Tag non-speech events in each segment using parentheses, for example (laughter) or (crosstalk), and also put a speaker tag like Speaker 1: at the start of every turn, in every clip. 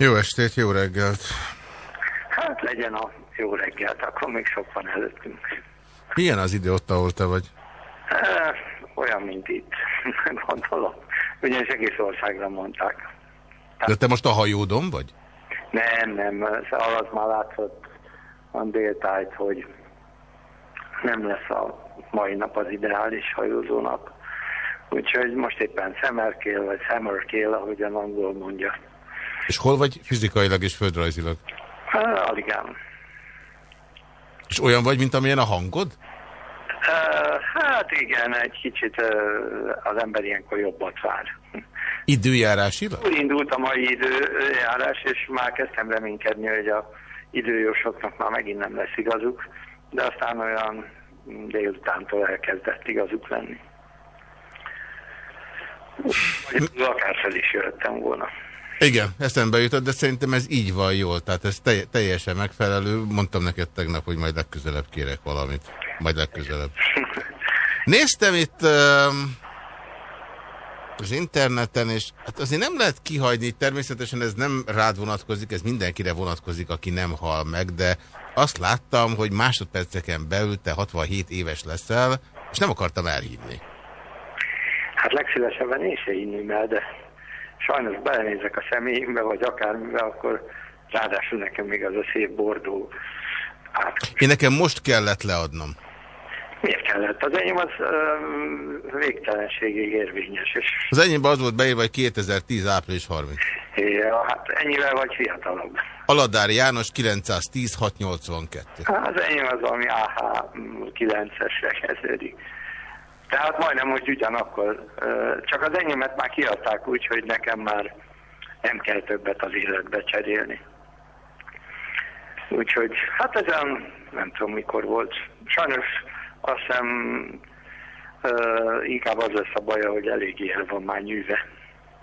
Speaker 1: Jó estét, jó reggelt!
Speaker 2: Hát legyen a jó reggelt, akkor még sok van előttünk.
Speaker 1: Milyen az idő ott, ahol te vagy?
Speaker 2: E, olyan, mint itt, (laughs) gondolom. Ugyanis egész országra mondták.
Speaker 1: De te most a hajódon vagy?
Speaker 2: Nem, nem, az már látszott a déltájt, hogy nem lesz a mai nap az ideális hajózó nap. Úgyhogy most éppen szemerkél, vagy szemerkél, ahogyan angol mondja.
Speaker 1: És hol vagy fizikailag és földrajzilag?
Speaker 2: E, alig ám.
Speaker 1: És olyan vagy, mint amilyen a hangod?
Speaker 2: Hát igen, egy kicsit az ember ilyenkor jobbat vár.
Speaker 1: Időjárásilag?
Speaker 2: Úgy indult a mai időjárás, és már kezdtem reménykedni, hogy a időjósoknak már megint nem lesz igazuk, de aztán olyan délutántól elkezdett igazuk lenni. Vagy akár fel is jöttem volna.
Speaker 1: Igen, eszembe jutott, de szerintem ez így van jól, tehát ez te teljesen megfelelő. Mondtam neked tegnap, hogy majd legközelebb kérek valamit. Majd legközelebb. Néztem itt um, az interneten, és hát azért nem lehet kihagyni, természetesen ez nem rád vonatkozik, ez mindenkire vonatkozik, aki nem hal meg, de azt láttam, hogy másodperceken belül te 67 éves leszel, és nem akartam elhinni.
Speaker 2: Hát legszívesebben én se hinném el, de sajnos belenézek a személyembe, vagy akármivel, akkor ráadásul nekem még az a szép bordó át.
Speaker 1: Én nekem most kellett leadnom.
Speaker 2: Miért kellett? Az enyém az uh, végtelenségig érvényes. És,
Speaker 1: Az enyémben az volt beírva, hogy 2010. április 30.
Speaker 2: ja, hát ennyivel vagy fiatalabb.
Speaker 1: Aladár János 910 682.
Speaker 2: Hát az enyém az valami AH 9-esre kezdődik. Tehát majdnem, hogy ugyanakkor. Csak az enyémet már kiadták úgy, hogy nekem már nem kell többet az életbe cserélni. Úgyhogy, hát ezen nem tudom mikor volt. Sajnos azt hiszem inkább az lesz a baja, hogy eléggé el van már nyűve.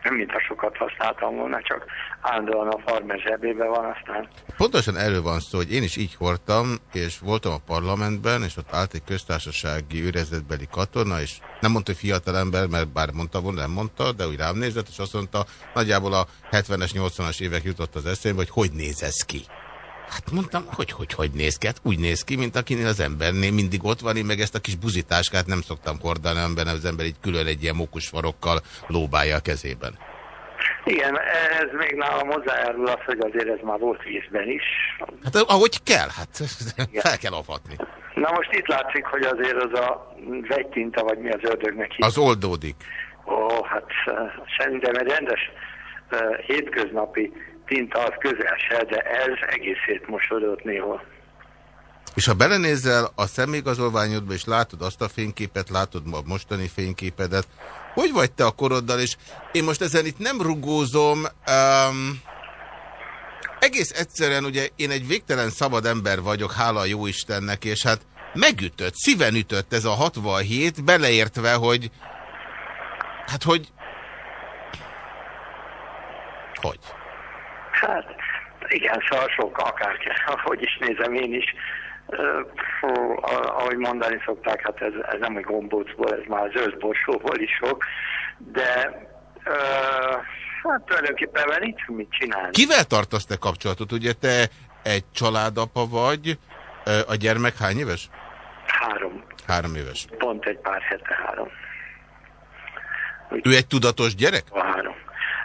Speaker 2: Nem mint a sokat használtam volna, csak állandóan a farmer zsebébe van, aztán...
Speaker 1: Pontosan erről van szó, hogy én is így hordtam, és voltam a parlamentben, és ott állt egy köztársasági őrezetbeli katona, és nem mondta, hogy fiatal ember, mert bár mondta volna, nem mondta, de úgy rám nézett, és azt mondta, nagyjából a 70-es, 80-as évek jutott az eszébe, hogy hogy néz ez ki. Hát mondtam, hogy hogy, hogy néz ki? Hát úgy néz ki, mint akinél az embernél mindig ott van, én meg ezt a kis buzitáskát nem szoktam hordani, amiben az ember egy külön egy ilyen mokusfarokkal lóbálja a kezében.
Speaker 2: Igen, ez még nálam hozzájárul az, hogy azért ez már volt vízben is.
Speaker 1: Hát ahogy kell, hát Igen. fel kell avatni.
Speaker 2: Na most itt látszik, hogy azért az a vegytinta, vagy mi az ördögnek hívja.
Speaker 1: Az oldódik.
Speaker 2: Ó, hát szerintem egy rendes uh, hétköznapi tinta az közel se, de ez egész mosodott néha.
Speaker 1: És ha belenézel a személyigazolványodba, és látod azt a fényképet, látod a mostani fényképedet, hogy vagy te a koroddal, és én most ezen itt nem rugózom, um, egész egyszerűen ugye én egy végtelen szabad ember vagyok, hála a jó Istennek, és hát megütött, szíven ütött ez a 67, beleértve, hogy hát hogy hogy?
Speaker 2: Hát igen, szóval sok, akár hogy is nézem én is, Fú, ahogy mondani szokták, hát ez, ez nem egy gombócból, ez már zöld borsóból is sok, de uh, hát tulajdonképpen nincs mit csinálni.
Speaker 1: Kivel tartasz te kapcsolatot? Ugye te egy családapa vagy, a gyermek hány éves?
Speaker 2: Három.
Speaker 1: Három éves.
Speaker 2: Pont egy pár hete három.
Speaker 1: Úgy, ő egy tudatos gyerek?
Speaker 2: Három.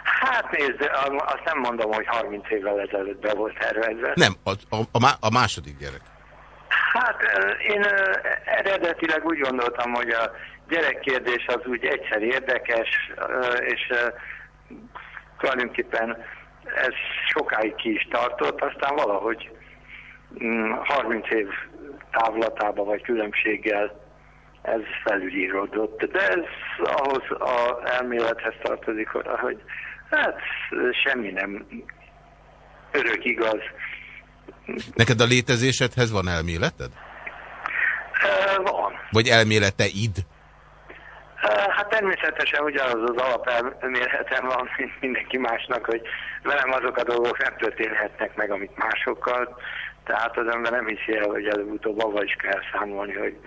Speaker 2: Hát nézd, azt nem mondom, hogy 30 évvel ezelőtt be volt tervezve.
Speaker 1: Nem, a, a, a második gyerek.
Speaker 2: Hát én eredetileg úgy gondoltam, hogy a gyerekkérdés az úgy egyszer érdekes, és tulajdonképpen ez sokáig ki is tartott, aztán valahogy 30 mm, év távlatába vagy különbséggel ez felülíródott. De ez ahhoz az elmélethez tartozik, hogy hát semmi nem örök igaz.
Speaker 1: Neked a létezésedhez van elméleted?
Speaker 2: Van.
Speaker 1: Vagy elméleteid?
Speaker 2: Hát természetesen ugyanaz az alapelméletem van, mint mindenki másnak, hogy velem azok a dolgok nem történhetnek meg, amit másokkal. Tehát az ember nem hiszi el, hogy előbb-utóbb avval is kell számolni, hogy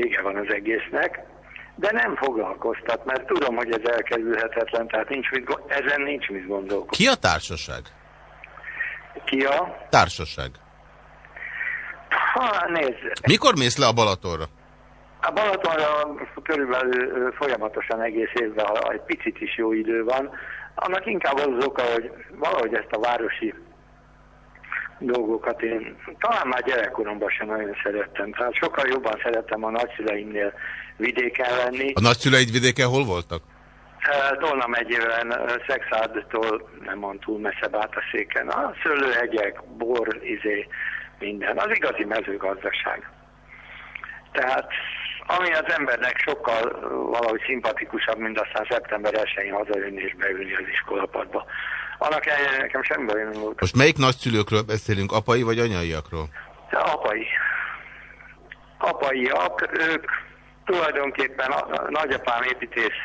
Speaker 2: igen van az egésznek. De nem foglalkoztat, mert tudom, hogy ez elkerülhetetlen, tehát nincs mit, ezen nincs mit gondolkodni.
Speaker 1: Ki a társaság?
Speaker 2: Ki a?
Speaker 1: Társaság.
Speaker 2: Ha, nézd.
Speaker 1: Mikor mész le a Balatonra?
Speaker 2: A Balatonra körülbelül folyamatosan egész évben, ha egy picit is jó idő van. Annak inkább az oka, hogy valahogy ezt a városi dolgokat én talán már gyerekkoromban sem nagyon szerettem. Tehát sokkal jobban szerettem a nagyszüleimnél vidéken lenni.
Speaker 1: A nagyszüleid vidéken hol voltak?
Speaker 2: Tolna megyében, Szexádtól nem van túl messze széken. A szőlőhegyek, bor, izé, minden. Az igazi mezőgazdaság. Tehát ami az embernek sokkal valahogy szimpatikusabb, mint aztán szeptember 1-én hazajönni és beülni az iskolapadba. Annak ellenére nekem semmi baj nem volt.
Speaker 1: Most melyik nagyszülőkről beszélünk, apai vagy anyaiakról?
Speaker 2: De apai. Apaiak, ők tulajdonképpen a, a nagyapám építész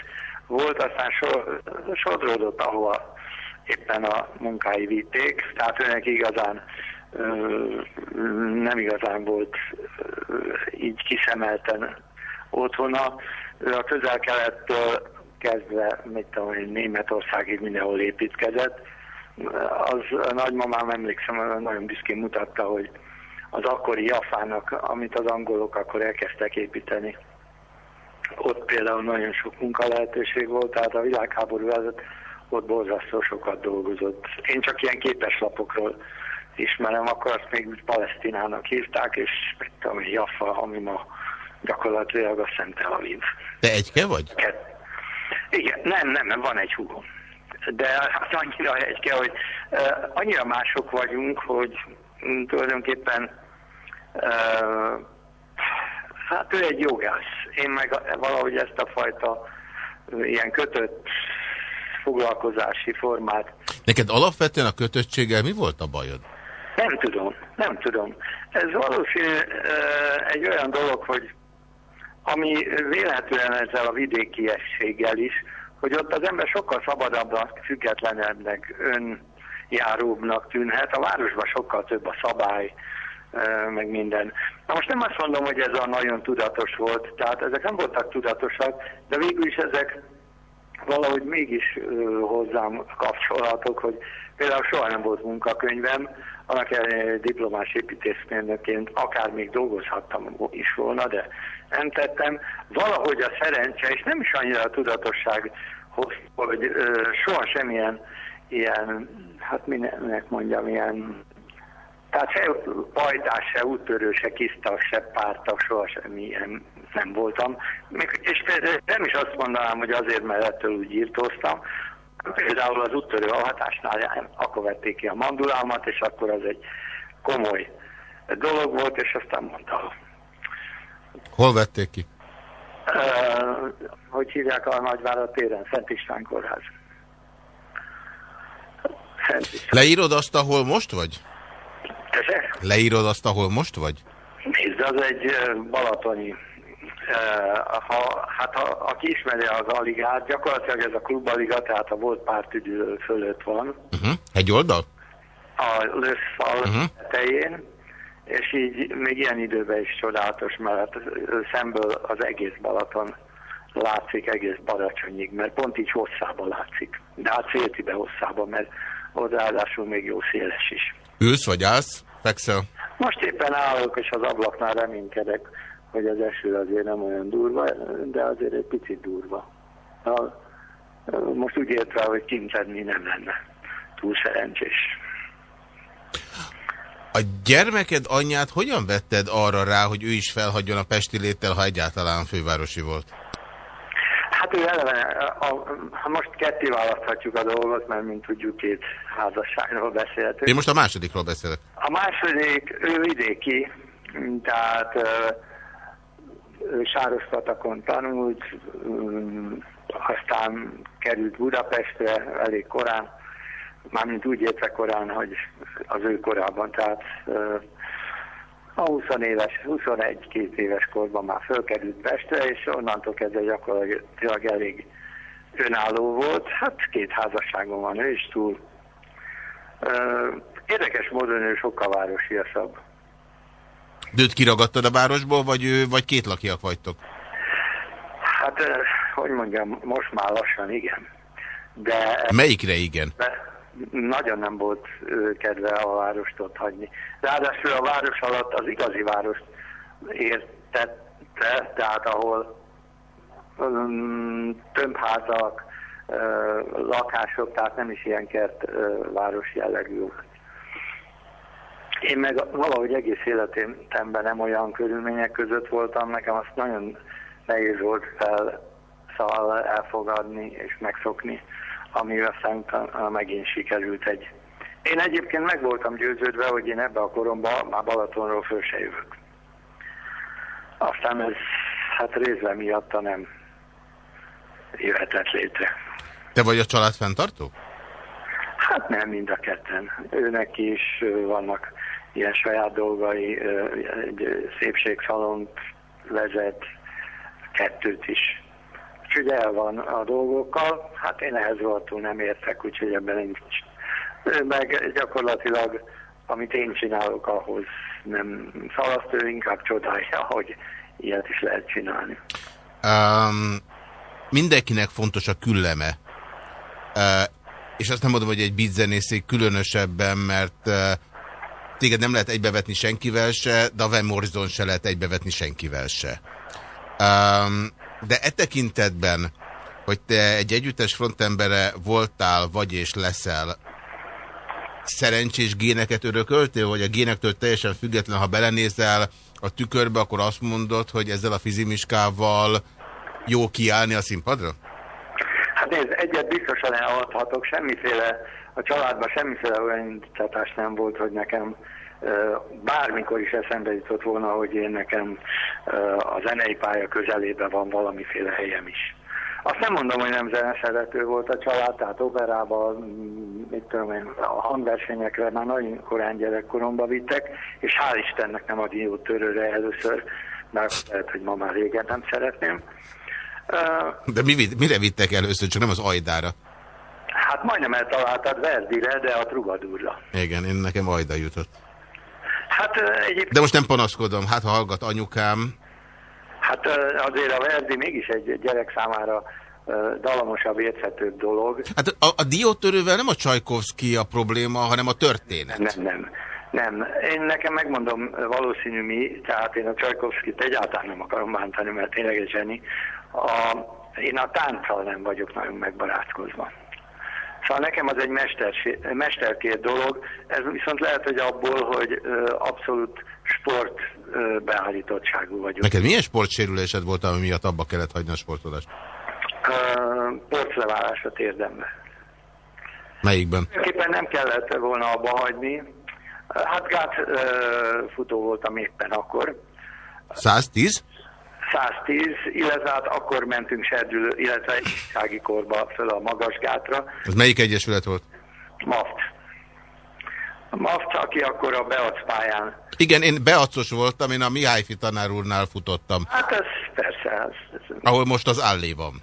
Speaker 2: volt, aztán so, sodródott, ahova éppen a munkái vitték, tehát őnek igazán nem igazán volt így kiszemelten otthona. Ő a közel-kelettől kezdve, mit tudom én, Németországig mindenhol építkezett. Az a nagymamám emlékszem, nagyon büszkén mutatta, hogy az akkori Jafának, amit az angolok akkor elkezdtek építeni, ott például nagyon sok munka lehetőség volt, tehát a világháború előtt ott borzasztó sokat dolgozott. Én csak ilyen képeslapokról ismerem, akkor azt még Palesztinának hívták, és mit tudom, Jaffa, ami ma gyakorlatilag a Szent Tel Aviv.
Speaker 1: Te egyke vagy?
Speaker 2: Igen, nem, nem, nem, van egy húgom. De hát annyira egyke, hogy uh, annyira mások vagyunk, hogy um, tulajdonképpen uh, hát ő egy jogász. Én meg valahogy ezt a fajta uh, ilyen kötött foglalkozási formát.
Speaker 1: Neked alapvetően a kötöttséggel mi volt a bajod?
Speaker 2: Nem tudom, nem tudom. Ez valószínű egy olyan dolog, hogy ami vélhetően ezzel a vidékiességgel is, hogy ott az ember sokkal szabadabbnak, függetlenebbnek, önjáróbbnak tűnhet. A városban sokkal több a szabály, meg minden. Na most nem azt mondom, hogy ez a nagyon tudatos volt, tehát ezek nem voltak tudatosak, de végül is ezek valahogy mégis hozzám kapcsolatok, hogy például soha nem volt munkakönyvem, annak ellenére diplomás építészmérnökként akár még dolgozhattam is volna, de nem tettem. Valahogy a szerencse, és nem is annyira a tudatosság hogy ö, soha semmilyen ilyen, hát minek mondjam, ilyen tehát se pajtás, se úttörő, se kisztag, se pártag, soha semmilyen nem voltam. És nem is azt mondanám, hogy azért, mert ettől úgy írtóztam. Például az úttörő alhatásnál akkor vették ki a mandulámat, és akkor az egy komoly dolog volt, és aztán mondta.
Speaker 1: Hol vették ki?
Speaker 2: Uh, hogy hívják a Nagyvárat téren? Szent István kórház.
Speaker 1: Szent István. Leírod azt, ahol most vagy?
Speaker 2: Tese?
Speaker 1: Leírod azt, ahol most vagy?
Speaker 2: Nézd, az egy balatoni ha, hát ha, aki ismeri az Aligát, gyakorlatilag ez a klubaliga, tehát a volt pártüdő fölött van.
Speaker 1: Uh-huh. Egy oldal?
Speaker 2: A lösszal uh-huh. tején, és így még ilyen időben is csodálatos, mert szemből az egész Balaton látszik egész Baracsonyig, mert pont így hosszában látszik. De hát Széltibe hosszában, mert ott ráadásul még jó széles is.
Speaker 1: Ülsz vagy állsz? Fekszel?
Speaker 2: Most éppen állok, és az ablaknál reménykedek, hogy az eső azért nem olyan durva, de azért egy picit durva. A, most úgy értve, hogy kint lenni nem lenne túl szerencsés.
Speaker 1: A gyermeked anyját hogyan vetted arra rá, hogy ő is felhagyjon a Pesti léttel, ha egyáltalán fővárosi volt?
Speaker 2: Hát ő eleve, a, a, most ketté választhatjuk a dolgot, mert mint tudjuk két házasságról beszélhetünk.
Speaker 1: Én most a másodikról beszélek.
Speaker 2: A második, ő vidéki, tehát Sárospatakon tanult, aztán került Budapestre elég korán, mármint úgy értve korán, hogy az ő korában, tehát a 20 éves, 21-2 éves korban már fölkerült Pestre, és onnantól kezdve gyakorlatilag elég önálló volt. Hát két házasságon van ő is túl. Érdekes módon ő sokkal városiasabb.
Speaker 1: De őt kiragadtad a városból, vagy, ő, vagy két lakiak vagytok?
Speaker 2: Hát, hogy mondjam, most már lassan igen. De,
Speaker 1: Melyikre igen? De
Speaker 2: nagyon nem volt kedve a várost ott hagyni. Ráadásul a város alatt az igazi várost értette, tehát ahol um, tömbházak, uh, lakások, tehát nem is ilyen kert uh, város jellegű én meg valahogy egész életemben nem olyan körülmények között voltam, nekem azt nagyon nehéz volt fel szóval elfogadni és megszokni, ami aztán megint sikerült egy. Én egyébként meg voltam győződve, hogy én ebbe a koromban már Balatonról föl se jövök. Aztán ez hát részben miatta nem jöhetett létre.
Speaker 1: Te vagy a család fenntartó?
Speaker 2: Hát nem mind a ketten. Őnek is vannak ilyen saját dolgai, egy szépségszalont vezet, kettőt is. Úgyhogy el van a dolgokkal, hát én ehhez rohadtul nem értek, úgyhogy ebben nincs. Meg gyakorlatilag, amit én csinálok, ahhoz nem szalaszt, ő inkább csodálja, hogy ilyet is lehet csinálni.
Speaker 1: Um, mindenkinek fontos a külleme. Uh, és azt nem mondom, hogy egy bizzenészék különösebben, mert uh, téged nem lehet egybevetni senkivel se, de Van Morrison se lehet egybevetni senkivel se. Um, de e tekintetben, hogy te egy együttes frontembere voltál, vagy és leszel, szerencsés géneket örököltél, hogy a génektől teljesen független, ha belenézel a tükörbe, akkor azt mondod, hogy ezzel a fizimiskával jó kiállni a színpadra?
Speaker 2: Hát nézd, egyet biztosan eladhatok, semmiféle a családban semmiféle olyan indítatás nem volt, hogy nekem bármikor is eszembe jutott volna, hogy én nekem a zenei pálya közelében van valamiféle helyem is. Azt nem mondom, hogy nem zeneszerető volt a család, tehát operában, mit tudom én, a hangversenyekre már nagyon korán gyerekkoromba vittek, és hál' Istennek nem a dió törőre először, mert lehet, hogy ma már régen nem szeretném.
Speaker 1: De mi, mire vittek először, csak nem az Ajdára?
Speaker 2: Hát majdnem eltaláltad Verdire, de a Trubadurra.
Speaker 1: Igen, én nekem Ajda jutott.
Speaker 2: Hát egyébként...
Speaker 1: De most nem panaszkodom, hát ha hallgat anyukám.
Speaker 2: Hát azért a Verdi mégis egy gyerek számára dalamosabb, érthetőbb dolog.
Speaker 1: Hát a, a diótörővel nem a Csajkovszki a probléma, hanem a történet.
Speaker 2: Nem, nem. Nem, én nekem megmondom valószínű mi, tehát én a Csajkovszkit egyáltalán nem akarom bántani, mert tényleg egy zseni. A, én a tánccal nem vagyok nagyon megbarátkozva. Szóval nekem az egy mester, mesterkét dolog, ez viszont lehet, hogy abból, hogy abszolút sport ö, beállítottságú vagyok.
Speaker 1: Neked milyen sportsérülésed volt, ami miatt abba kellett hagyni a sportolást?
Speaker 2: Porcleválás a térdembe.
Speaker 1: Melyikben?
Speaker 2: Éppen nem kellett volna abba hagyni. Hát gát futó voltam éppen akkor.
Speaker 1: 110?
Speaker 2: 110, illetve hát akkor mentünk serdülő, illetve egy korba föl a magasgátra.
Speaker 1: Az melyik egyesület volt?
Speaker 2: MAFT. A MAFT, aki akkor a Beac pályán.
Speaker 1: Igen, én Beacos voltam, én a Mihályfi tanár úrnál futottam.
Speaker 2: Hát ez persze. Ez, ez...
Speaker 1: Ahol most az Allé van.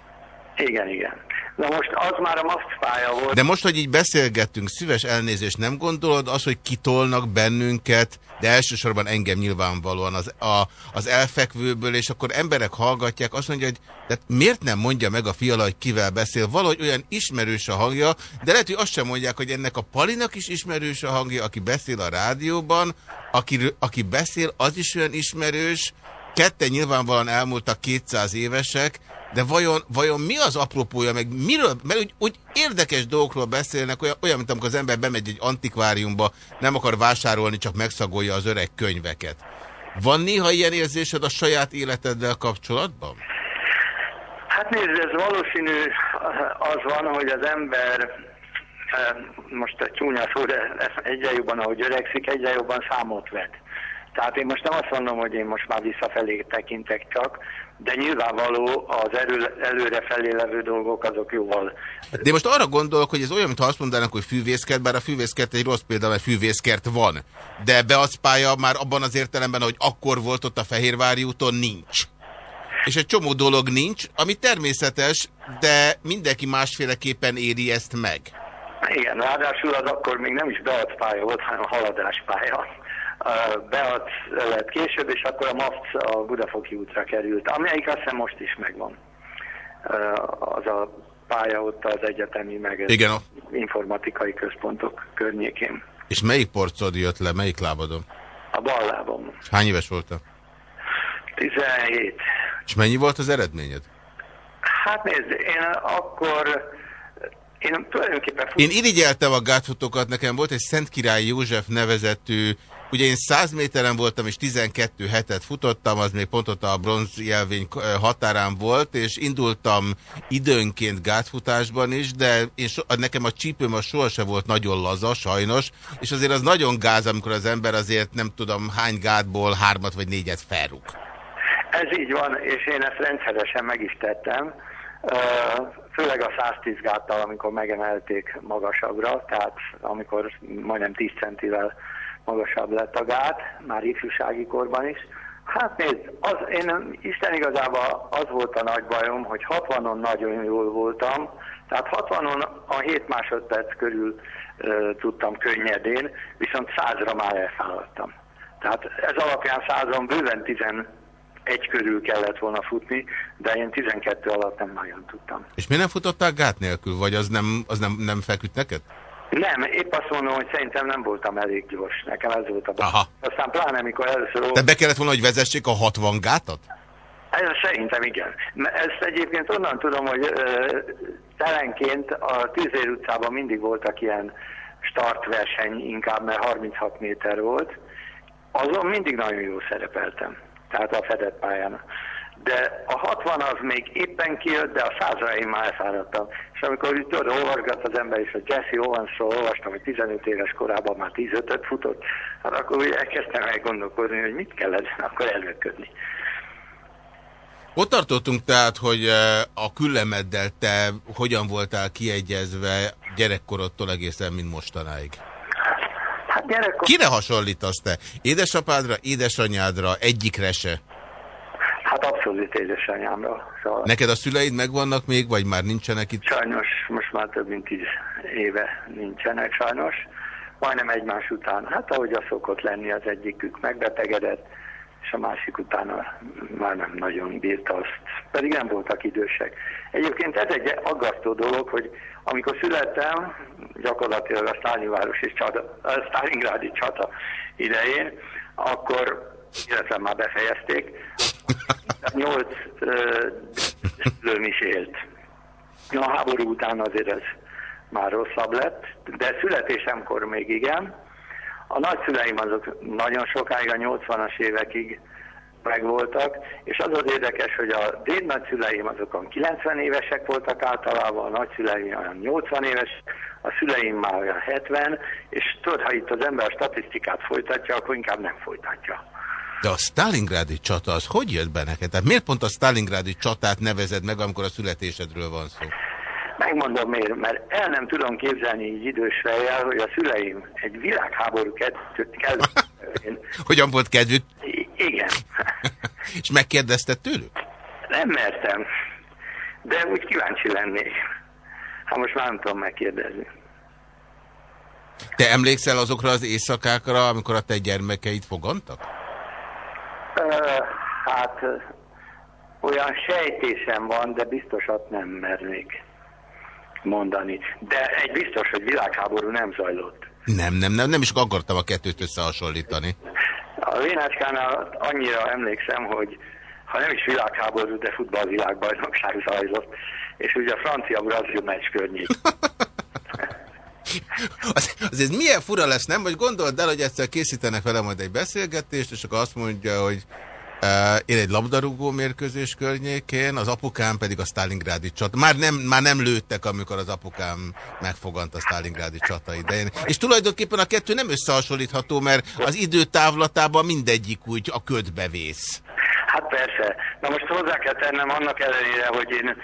Speaker 2: Igen, igen. Na most az már a pálya volt.
Speaker 1: De most, hogy így beszélgettünk, szíves elnézést nem gondolod, az, hogy kitolnak bennünket, de elsősorban engem nyilvánvalóan az, a, az elfekvőből, és akkor emberek hallgatják, azt mondja, hogy de miért nem mondja meg a fiala, hogy kivel beszél? Valahogy olyan ismerős a hangja, de lehet, hogy azt sem mondják, hogy ennek a Palinak is ismerős a hangja, aki beszél a rádióban, aki, aki beszél, az is olyan ismerős, ketten nyilvánvalóan elmúltak 200 évesek, de vajon, vajon mi az apropója, meg miről, mert úgy, úgy érdekes dolgokról beszélnek, olyan, olyan, mint amikor az ember bemegy egy antikváriumba, nem akar vásárolni, csak megszagolja az öreg könyveket. Van néha ilyen érzésed a saját életeddel kapcsolatban?
Speaker 2: Hát nézd, ez valószínű az van, hogy az ember eh, most egy csúnya szó, de egyre jobban, ahogy öregszik, egyre jobban számot vet. Tehát én most nem azt mondom, hogy én most már visszafelé tekintek csak, de nyilvánvaló az elő, előre felé levő dolgok azok jóval.
Speaker 1: De most arra gondolok, hogy ez olyan, mintha azt mondanak, hogy fűvészkert, bár a fűvészkert egy rossz példa, mert fűvészkert van. De beacpálya már abban az értelemben, hogy akkor volt ott a Fehérvári úton, nincs. És egy csomó dolog nincs, ami természetes, de mindenki másféleképpen éri ezt meg.
Speaker 2: Igen, ráadásul az akkor még nem is beacpálya volt, hanem haladáspálya bead lett később, és akkor a MAFC a Budafoki útra került, amelyik azt hiszem most is megvan. Az a pálya ott az egyetemi, meg
Speaker 1: Igen.
Speaker 2: informatikai központok környékén.
Speaker 1: És melyik porcod jött le, melyik lábadon?
Speaker 2: A bal lábom.
Speaker 1: Hány éves voltál?
Speaker 2: 17.
Speaker 1: És mennyi volt az eredményed?
Speaker 2: Hát nézd, én akkor én tulajdonképpen...
Speaker 1: Én irigyeltem a gátfutókat, nekem volt egy Szent Király József nevezetű Ugye én 100 méteren voltam, és 12 hetet futottam, az még pont ott a bronzjelvény határán volt, és indultam időnként gátfutásban is, de én so, nekem a csípőm az sohasem volt nagyon laza, sajnos, és azért az nagyon gáz, amikor az ember azért nem tudom hány gátból hármat vagy négyet felrúg.
Speaker 2: Ez így van, és én ezt rendszeresen meg is tettem, főleg a 110 gáttal, amikor megemelték magasabbra, tehát amikor majdnem 10 centivel magasabb lett a gát, már ifjúsági korban is. Hát nézd, az, én Isten igazából az volt a nagy bajom, hogy 60-on nagyon jól voltam, tehát 60-on a 7 másodperc körül uh, tudtam könnyedén, viszont 100-ra már elfáradtam. Tehát ez alapján 100-on bőven 11 körül kellett volna futni, de én 12 alatt nem nagyon tudtam.
Speaker 1: És miért nem futottál gát nélkül, vagy az nem, az nem, nem feküdt neked?
Speaker 2: Nem, épp azt mondom, hogy szerintem nem voltam elég gyors. Nekem ez volt a baj.
Speaker 1: Aha.
Speaker 2: Aztán pláne, amikor először...
Speaker 1: De be kellett volna, hogy vezessék a 60 gátat?
Speaker 2: Ez szerintem igen. Ezt egyébként onnan tudom, hogy ö, telenként a Tűzér utcában mindig voltak ilyen startverseny, inkább, mert 36 méter volt. Azon mindig nagyon jól szerepeltem. Tehát a fedett pályán de a 60 az még éppen kijött, de a százra én már elfáradtam. És amikor itt tudod, olvasgat az ember, és a Jesse Owensról olvastam, hogy 15 éves korában már 15 futott, hát akkor úgy elkezdtem el gondolkozni, hogy mit kellett akkor előködni.
Speaker 1: Ott tartottunk tehát, hogy eh, a küllemeddel te hogyan voltál kiegyezve gyerekkorodtól egészen, mint mostanáig?
Speaker 2: Hát gyerekkor...
Speaker 1: Kire hasonlítasz te? Édesapádra, édesanyádra, egyikre se?
Speaker 2: Hát hasonlít édesanyámra. Szóval
Speaker 1: Neked a szüleid megvannak még, vagy már nincsenek itt?
Speaker 2: sajnos most már több mint tíz éve nincsenek sajnos. Majdnem egymás után. Hát ahogy az szokott lenni, az egyikük megbetegedett, és a másik utána már nem nagyon bírta azt. Pedig nem voltak idősek. Egyébként ez egy aggasztó dolog, hogy amikor születtem, gyakorlatilag a Sztálinváros és csata, a Sztálingrádi csata idején, akkor, illetve már befejezték, nyolc szülőm is élt. A háború után azért ez már rosszabb lett, de születésemkor még igen. A nagyszüleim azok nagyon sokáig, a 80-as évekig megvoltak, és az az érdekes, hogy a déd nagyszüleim azokon 90 évesek voltak általában, a nagyszüleim olyan 80 éves, a szüleim már olyan 70, és tudod, ha itt az ember a statisztikát folytatja, akkor inkább nem folytatja.
Speaker 1: De a Stalingrádi csata az hogy jött be neked? Tehát miért pont a Stalingrádi csatát nevezed meg, amikor a születésedről van szó?
Speaker 2: Megmondom miért, mert el nem tudom képzelni így idős fejjel, hogy a szüleim egy világháború kezdetén... (laughs)
Speaker 1: Hogyan volt kedvük?
Speaker 2: I- igen. (laughs)
Speaker 1: És megkérdezted tőlük?
Speaker 2: Nem mertem, de úgy kíváncsi lennék. Hát most már nem tudom megkérdezni.
Speaker 1: Te emlékszel azokra az éjszakákra, amikor a te gyermekeid fogantak?
Speaker 2: Hát olyan sejtésem van, de biztosat nem mernék mondani. De egy biztos, hogy világháború nem zajlott.
Speaker 1: Nem, nem, nem, nem is akartam a kettőt összehasonlítani.
Speaker 2: A Vénácskánál annyira emlékszem, hogy ha nem is világháború, de futballvilágbajnokság zajlott, és ugye a francia-brazil meccs környék. (laughs)
Speaker 1: Az, azért milyen fura lesz, nem? Vagy gondold el, hogy egyszer készítenek vele majd egy beszélgetést, és akkor azt mondja, hogy uh, én egy labdarúgó mérkőzés környékén, az apukám pedig a Stalingrádi csata. Már nem, már nem lőttek, amikor az apukám megfogant a Stalingrádi csata idején. És tulajdonképpen a kettő nem összehasonlítható, mert az idő távlatában mindegyik úgy a ködbe vész.
Speaker 2: Hát persze. Na most hozzá kell tennem annak ellenére, hogy én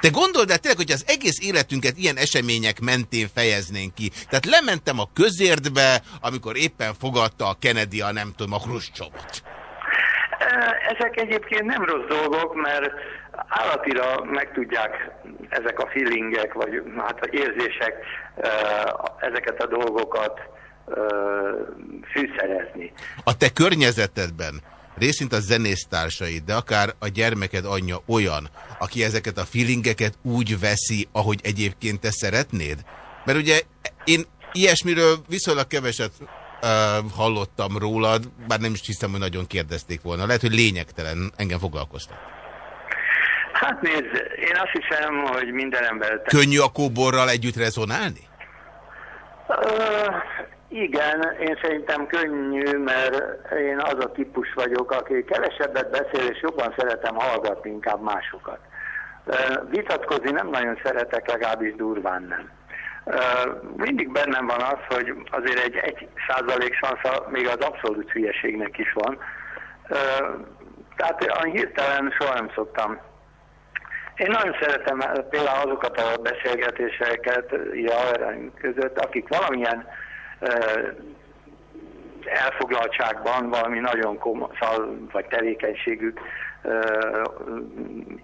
Speaker 1: Te gondold el tényleg, hogy az egész életünket ilyen események mentén fejeznénk ki. Tehát lementem a közértbe, amikor éppen fogadta a Kennedy a nem tudom, a Khrushchevot.
Speaker 2: Ezek egyébként nem rossz dolgok, mert állatira meg tudják ezek a feelingek, vagy hát a érzések ezeket a dolgokat fűszerezni.
Speaker 1: A te környezetedben részint a zenésztársaid, de akár a gyermeked anyja olyan, aki ezeket a feelingeket úgy veszi, ahogy egyébként te szeretnéd? Mert ugye én ilyesmiről viszonylag keveset uh, hallottam rólad, bár nem is hiszem, hogy nagyon kérdezték volna. Lehet, hogy lényegtelen, engem foglalkoztat.
Speaker 2: Hát nézd, én azt hiszem, hogy minden ember...
Speaker 1: Könnyű a kóborral együtt rezonálni?
Speaker 2: Uh, igen, én szerintem könnyű, mert én az a típus vagyok, aki kevesebbet beszél, és jobban szeretem hallgatni inkább másokat. Vitatkozni nem nagyon szeretek, legalábbis durván nem. Mindig bennem van az, hogy azért egy egy százalék szansza még az abszolút hülyeségnek is van. Tehát a hirtelen soha nem szoktam én nagyon szeretem például azokat a beszélgetéseket így a között, akik valamilyen elfoglaltságban, valami nagyon komoly, vagy tevékenységük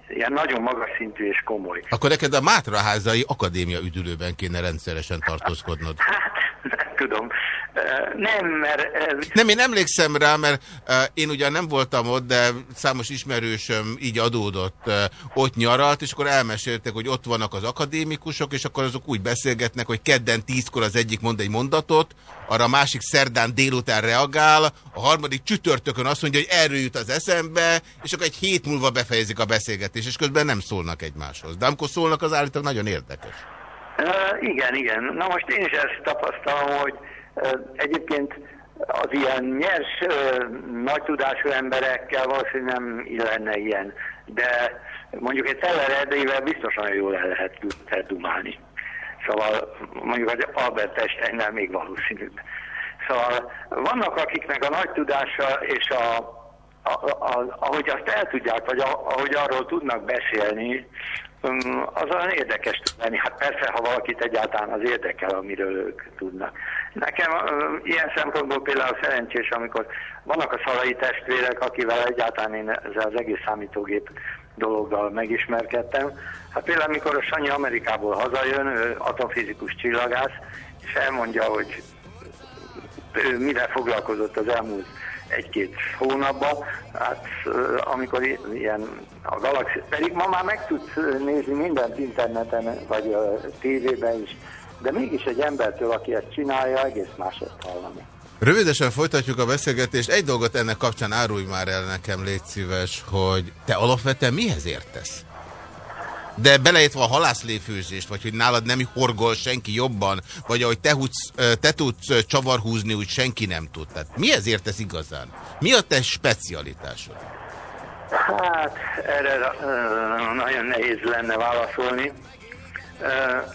Speaker 2: ilyen nagyon magas szintű és komoly.
Speaker 1: Akkor neked a Mátraházai Akadémia üdülőben kéne rendszeresen tartózkodnod.
Speaker 2: Hát, nem (laughs) tudom. Nem, mert...
Speaker 1: Nem, én emlékszem rá, mert én ugyan nem voltam ott, de számos ismerősöm így adódott ott nyaralt, és akkor elmeséltek, hogy ott vannak az akadémikusok, és akkor azok úgy beszélgetnek, hogy kedden tízkor az egyik mond egy mondatot, arra a másik szerdán délután reagál, a harmadik csütörtökön azt mondja, hogy erről jut az eszembe, és akkor egy hét múlva befejezik a beszélgetést, és közben nem szólnak egymáshoz. De amikor szólnak, az állítólag nagyon érdekes.
Speaker 2: Uh, igen, igen. Na most én is ezt tapasztalom, hogy Egyébként az ilyen nyers, nagy tudású emberekkel valószínűleg nem lenne ilyen, de mondjuk egy Teller Erdélyvel biztosan jól el lehet, lehet dumálni. Szóval mondjuk az Albert Einsteinnel még valószínűbb. Szóval vannak akiknek a nagy tudása és a, a, a, ahogy azt el tudják, vagy a, ahogy arról tudnak beszélni, az olyan érdekes tud lenni. Hát persze, ha valakit egyáltalán az érdekel, amiről ők tudnak. Nekem ilyen szempontból például szerencsés, amikor vannak a szalai testvérek, akivel egyáltalán én ezzel az egész számítógép dologgal megismerkedtem. Hát például, amikor a Sanyi Amerikából hazajön, ő atomfizikus csillagász, és elmondja, hogy ő mivel foglalkozott az elmúlt egy-két hónapban, hát amikor ilyen a galaxi, pedig ma már meg tudsz nézni mindent interneten, vagy a tévében is, de mégis egy embertől, aki ezt csinálja, egész más ezt hallani.
Speaker 1: Rövidesen folytatjuk a beszélgetést. Egy dolgot ennek kapcsán árulj már el nekem, légy szíves, hogy te alapvetően mihez értesz? De beleértve a halászléfőzést, vagy hogy nálad nem horgol senki jobban, vagy ahogy te, húz, te tudsz ö, csavar húzni, úgy senki nem tud. Tehát mihez értesz igazán? Mi a te specialitásod?
Speaker 2: Hát, erre nagyon nehéz lenne válaszolni.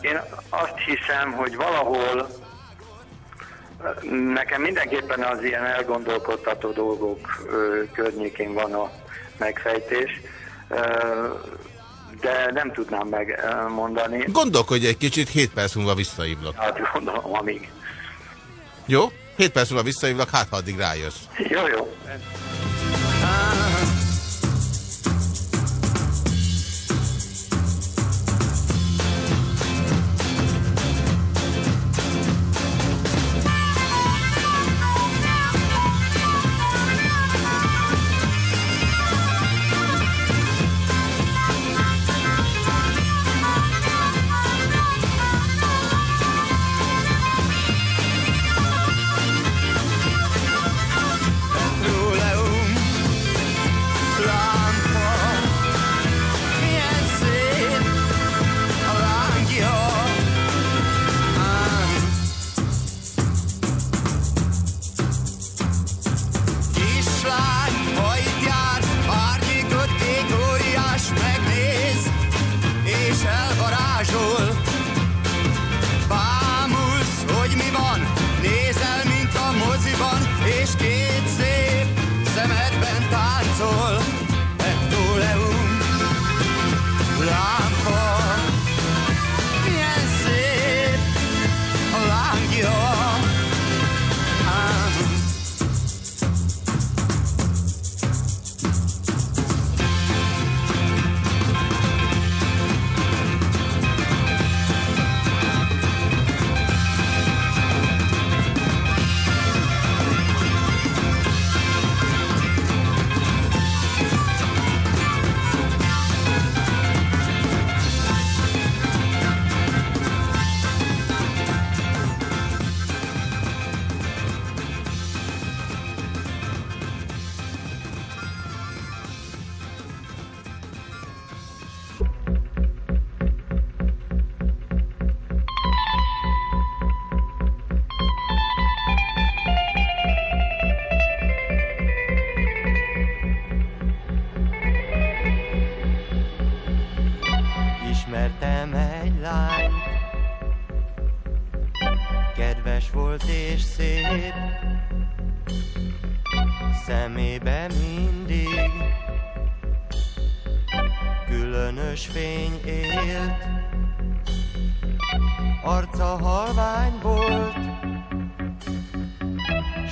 Speaker 2: Én azt hiszem, hogy valahol nekem mindenképpen az ilyen elgondolkodtató dolgok környékén van a megfejtés, de nem tudnám megmondani.
Speaker 1: Gondolkodj egy kicsit, 7 perc múlva visszahívlak.
Speaker 2: Hát gondolom, amíg.
Speaker 1: Jó? 7 perc múlva visszahívlak, hát ha addig rájössz.
Speaker 2: Jó, jó.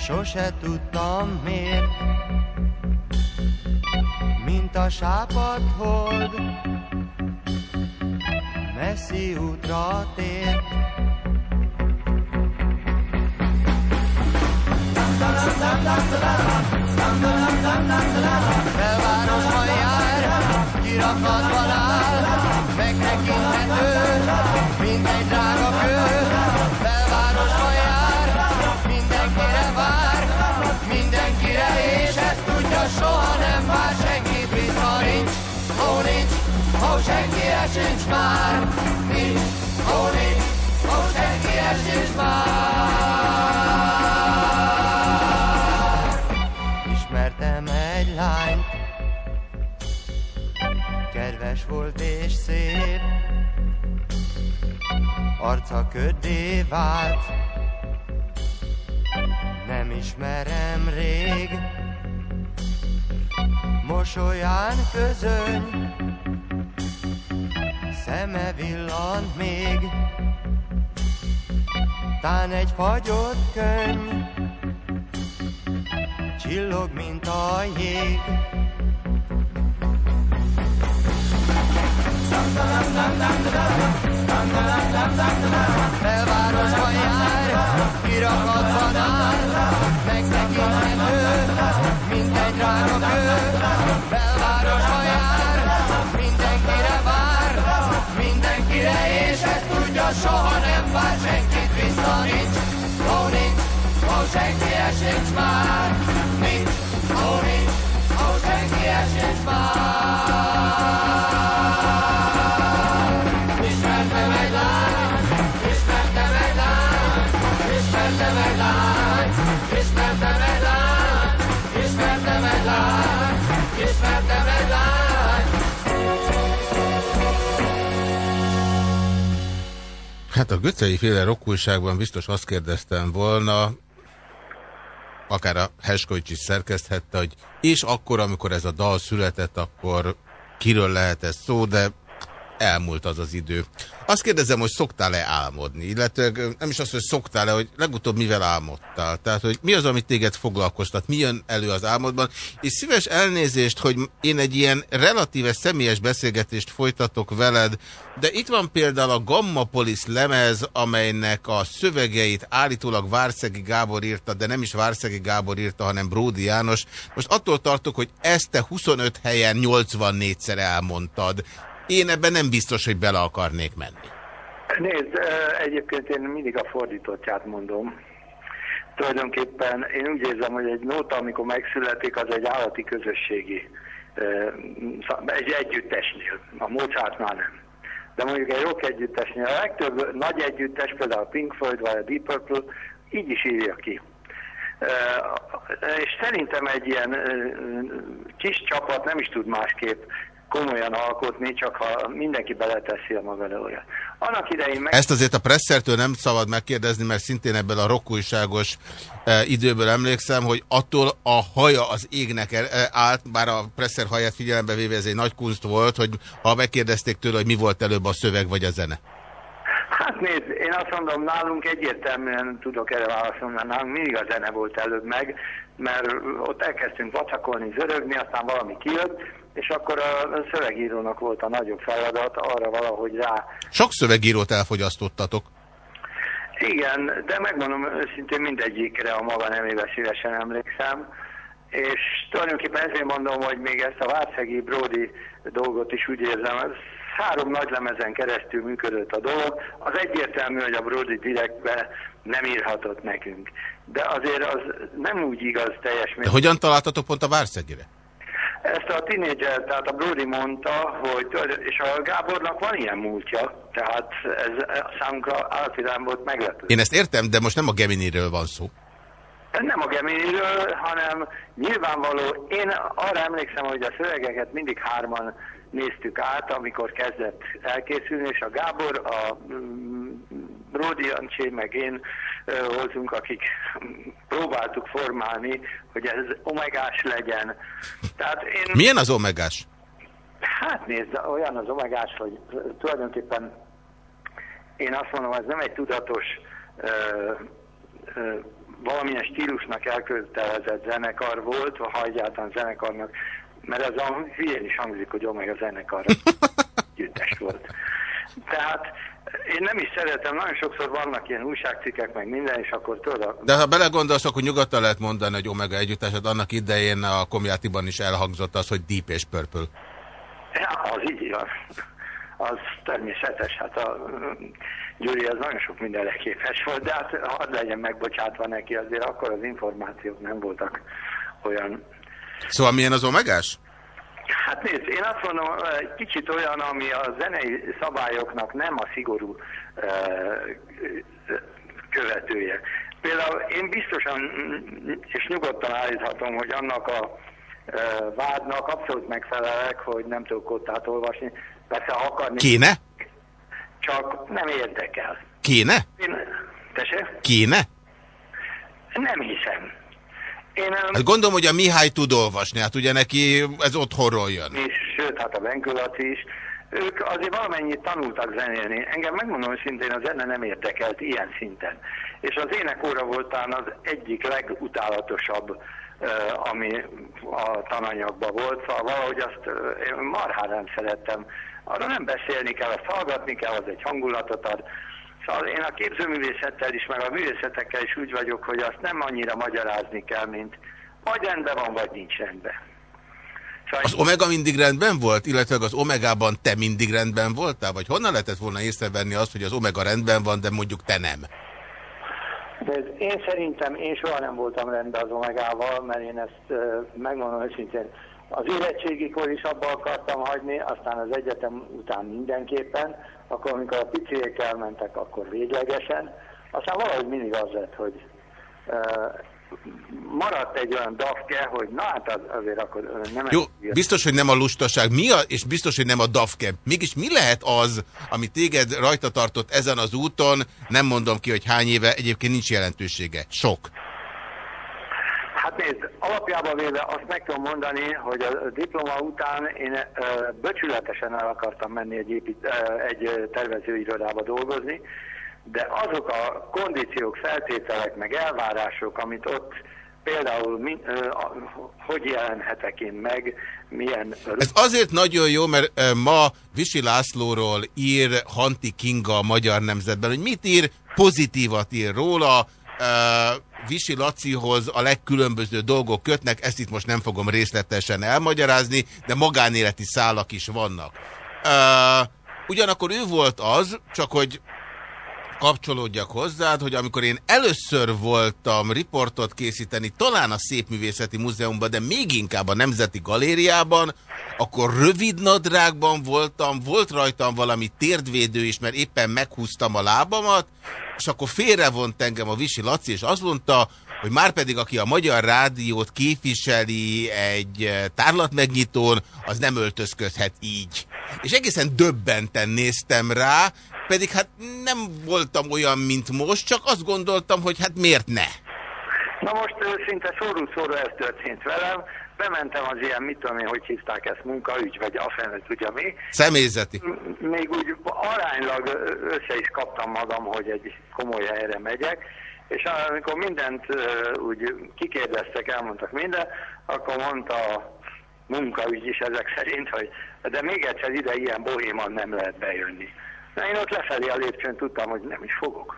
Speaker 3: Sose tudtam miért, mint a sápad hold, messzi útra tért.
Speaker 4: Belvárosban jár, kirakatban áll, megtekinthető, senkire sincs már, nincs, ó nincs, ó senkire sincs már.
Speaker 3: Ismertem egy lányt, kedves volt és szép, arca köddé vált, nem ismerem rég, mosolyán közöny, szeme villant még,
Speaker 5: tán egy fagyott könyv, csillog, mint a jég. Belvárosba jár, kirakatban áll, ezt tudja, soha nem vár senkit vissza, nincs, ó nincs, ó senki sincs már, nincs, ó nincs, ó senki sincs már. Ismertem egy lányt, ismertem egy lányt, ismertem egy lányt, ismertem
Speaker 1: Hát a Göcei féle rokkulságban biztos azt kérdeztem volna, akár a Heskovics is szerkeszthette, hogy és akkor, amikor ez a dal született, akkor kiről lehet ez szó, de elmúlt az az idő. Azt kérdezem, hogy szoktál-e álmodni, illetve nem is azt, hogy szoktál-e, hogy legutóbb mivel álmodtál. Tehát, hogy mi az, amit téged foglalkoztat, mi jön elő az álmodban, és szíves elnézést, hogy én egy ilyen relatíve személyes beszélgetést folytatok veled, de itt van például a Gammapolis lemez, amelynek a szövegeit állítólag Várszegi Gábor írta, de nem is Várszegi Gábor írta, hanem Bródi János. Most attól tartok, hogy ezt te 25 helyen 84-szer elmondtad. Én ebben nem biztos, hogy bele akarnék menni.
Speaker 2: Nézd, egyébként én mindig a fordítottját mondom. Tulajdonképpen én úgy érzem, hogy egy nóta, amikor megszületik, az egy állati közösségi, egy együttesnél. A Mozartnál nem. De mondjuk egy rock együttesnél, a legtöbb nagy együttes, például a Pink Floyd vagy a Deep Purple, így is írja ki. És szerintem egy ilyen kis csapat nem is tud másképp komolyan alkotni, csak ha mindenki beleteszi a maga előre. Annak idején meg...
Speaker 1: Ezt azért a presszertől nem szabad megkérdezni, mert szintén ebből a rockújságos e, időből emlékszem, hogy attól a haja az égnek e, állt, bár a presszer haját figyelembe véve ez egy nagy kunst volt, hogy ha megkérdezték tőle, hogy mi volt előbb a szöveg vagy a zene.
Speaker 2: Hát nézd, én azt mondom, nálunk egyértelműen tudok erre válaszolni, mert nálunk mindig a zene volt előbb meg, mert ott elkezdtünk vacakolni, zörögni, aztán valami kijött, és akkor a szövegírónak volt a nagyobb feladat arra valahogy rá.
Speaker 1: Sok szövegírót elfogyasztottatok.
Speaker 2: Igen, de megmondom őszintén mindegyikre a maga nemébe szívesen emlékszem, és tulajdonképpen ezért mondom, hogy még ezt a Várszegi Brody dolgot is úgy érzem, ez három nagy lemezen keresztül működött a dolog. Az egyértelmű, hogy a Brody direktbe nem írhatott nekünk. De azért az nem úgy igaz teljes
Speaker 1: De
Speaker 2: mértékben.
Speaker 1: hogyan találtatok pont a Várszegire?
Speaker 2: Ezt a tínédzser, tehát a Brody mondta, hogy, és a Gábornak van ilyen múltja, tehát ez számunkra általában volt meglepő.
Speaker 1: Én ezt értem, de most nem a Geminiről van szó.
Speaker 2: Nem a Geminiről, hanem nyilvánvaló, én arra emlékszem, hogy a szövegeket mindig hárman néztük át, amikor kezdett elkészülni, és a Gábor, a mm, Brody Jancsé, meg én voltunk, akik próbáltuk formálni, hogy ez omegás legyen. Tehát én...
Speaker 1: Milyen az omegás?
Speaker 2: Hát nézd, olyan az omegás, hogy tulajdonképpen én azt mondom, ez nem egy tudatos ö, ö, valamilyen stílusnak elkötelezett zenekar volt, ha egyáltalán zenekarnak, mert ez a hülyén is hangzik, hogy omega zenekar (laughs) gyűjtes volt. Tehát én nem is szeretem, nagyon sokszor vannak ilyen újságcikkek, meg minden, és akkor tudod,
Speaker 1: De ha belegondolsz, akkor nyugodtan lehet mondani, hogy Omega együttesed. Annak idején a Komjátiban is elhangzott az, hogy Deep és Purple.
Speaker 2: Ja, az így igaz. Az természetes, hát a Gyuri az nagyon sok mindenre képes volt, de hát hadd legyen megbocsátva neki, azért akkor az információk nem voltak olyan
Speaker 1: Szóval milyen az omegás?
Speaker 2: Hát nézd, én azt mondom, egy kicsit olyan, ami a zenei szabályoknak nem a szigorú követője. Például én biztosan és nyugodtan állíthatom, hogy annak a vádnak abszolút megfelelek, hogy nem tudok kottát olvasni. Persze, ha akarni,
Speaker 1: Kéne?
Speaker 2: csak nem érdekel.
Speaker 1: Kéne?
Speaker 2: Én, tessék?
Speaker 1: Kéne?
Speaker 2: Nem hiszem. Én,
Speaker 1: Hát gondolom, hogy a Mihály tud olvasni, hát ugye neki ez otthonról jön.
Speaker 2: és sőt, hát a Laci is. ők azért valamennyit tanultak zenélni. Engem megmondom szintén a zene nem érdekelt ilyen szinten. És az énekóra volt talán az egyik legutálatosabb, ami a tananyagban volt, szóval valahogy azt én marhán nem szerettem. Arra nem beszélni kell, azt hallgatni kell, az egy hangulatot ad. Szóval én a képzőművészettel is, meg a művészetekkel is úgy vagyok, hogy azt nem annyira magyarázni kell, mint vagy rendben van, vagy nincs rendben.
Speaker 1: Szóval az Omega mindig rendben volt, illetve az Omegában te mindig rendben voltál? Vagy honnan lehetett volna észrevenni azt, hogy az Omega rendben van, de mondjuk te nem?
Speaker 2: De én szerintem én soha nem voltam rendben az Omegával, mert én ezt megmondom őszintén, az érettségikor is abba akartam hagyni, aztán az egyetem után mindenképpen, akkor amikor a piciek elmentek, akkor véglegesen, aztán valahogy mindig az lett, hogy uh, maradt egy olyan dafke, hogy na hát az, azért akkor nem...
Speaker 1: Jó, biztos, hogy nem a lustaság. Mi a, és biztos, hogy nem a dafke. Mégis mi lehet az, ami téged rajta tartott ezen az úton, nem mondom ki, hogy hány éve, egyébként nincs jelentősége. Sok.
Speaker 2: Nézd, alapjában véve azt meg tudom mondani, hogy a diploma után én ö, böcsületesen el akartam menni egy, épít, egy tervezőirodába dolgozni, de azok a kondíciók, feltételek, meg elvárások, amit ott például mi, hogy jelenhetek én meg, milyen...
Speaker 1: Ez azért nagyon jó, mert ma Visi Lászlóról ír Hanti Kinga a Magyar Nemzetben, hogy mit ír, pozitívat ír róla, Visi Lacihoz a legkülönböző dolgok kötnek, ezt itt most nem fogom részletesen elmagyarázni, de magánéleti szálak is vannak. Ugyanakkor ő volt az, csak hogy kapcsolódjak hozzád, hogy amikor én először voltam riportot készíteni, talán a Szépművészeti Múzeumban, de még inkább a Nemzeti Galériában, akkor rövid nadrágban voltam, volt rajtam valami térdvédő is, mert éppen meghúztam a lábamat, és akkor félrevont engem a Visi Laci, és azt mondta, hogy már pedig aki a Magyar Rádiót képviseli egy tárlatmegnyitón, az nem öltözködhet így. És egészen döbbenten néztem rá, pedig hát nem voltam olyan, mint most, csak azt gondoltam, hogy hát miért ne?
Speaker 2: Na most szinte szóró-szóró ez történt velem. Bementem az ilyen, mit tudom én, hogy hívták ezt, munkaügy, vagy a fene tudja mi.
Speaker 1: Személyzeti.
Speaker 2: Még úgy aránylag össze is kaptam magam, hogy egy komoly helyre megyek, és amikor mindent úgy kikérdeztek, elmondtak minden, akkor mondta a munkaügy is ezek szerint, hogy de még egyszer ide ilyen bohéman nem lehet bejönni. Na én ott lefelé a lépcsőn tudtam, hogy nem is fogok.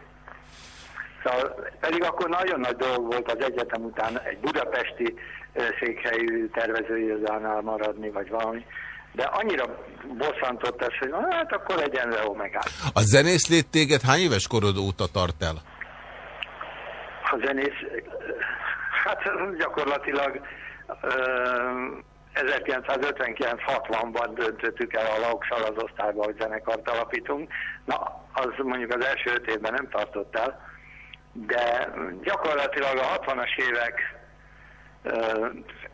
Speaker 2: Szóval, pedig akkor nagyon nagy dolog volt az egyetem után egy budapesti székhelyű tervezőirodánál maradni, vagy valami. De annyira bosszantott ez, hogy na, hát akkor legyen le Omegát.
Speaker 1: A zenész lét téged hány éves korod óta tart el?
Speaker 2: A zenész, hát gyakorlatilag 1959-60-ban döntöttük el a Lauksal az osztályba, hogy zenekart alapítunk. Na, az mondjuk az első öt évben nem tartott el, de gyakorlatilag a 60-as évek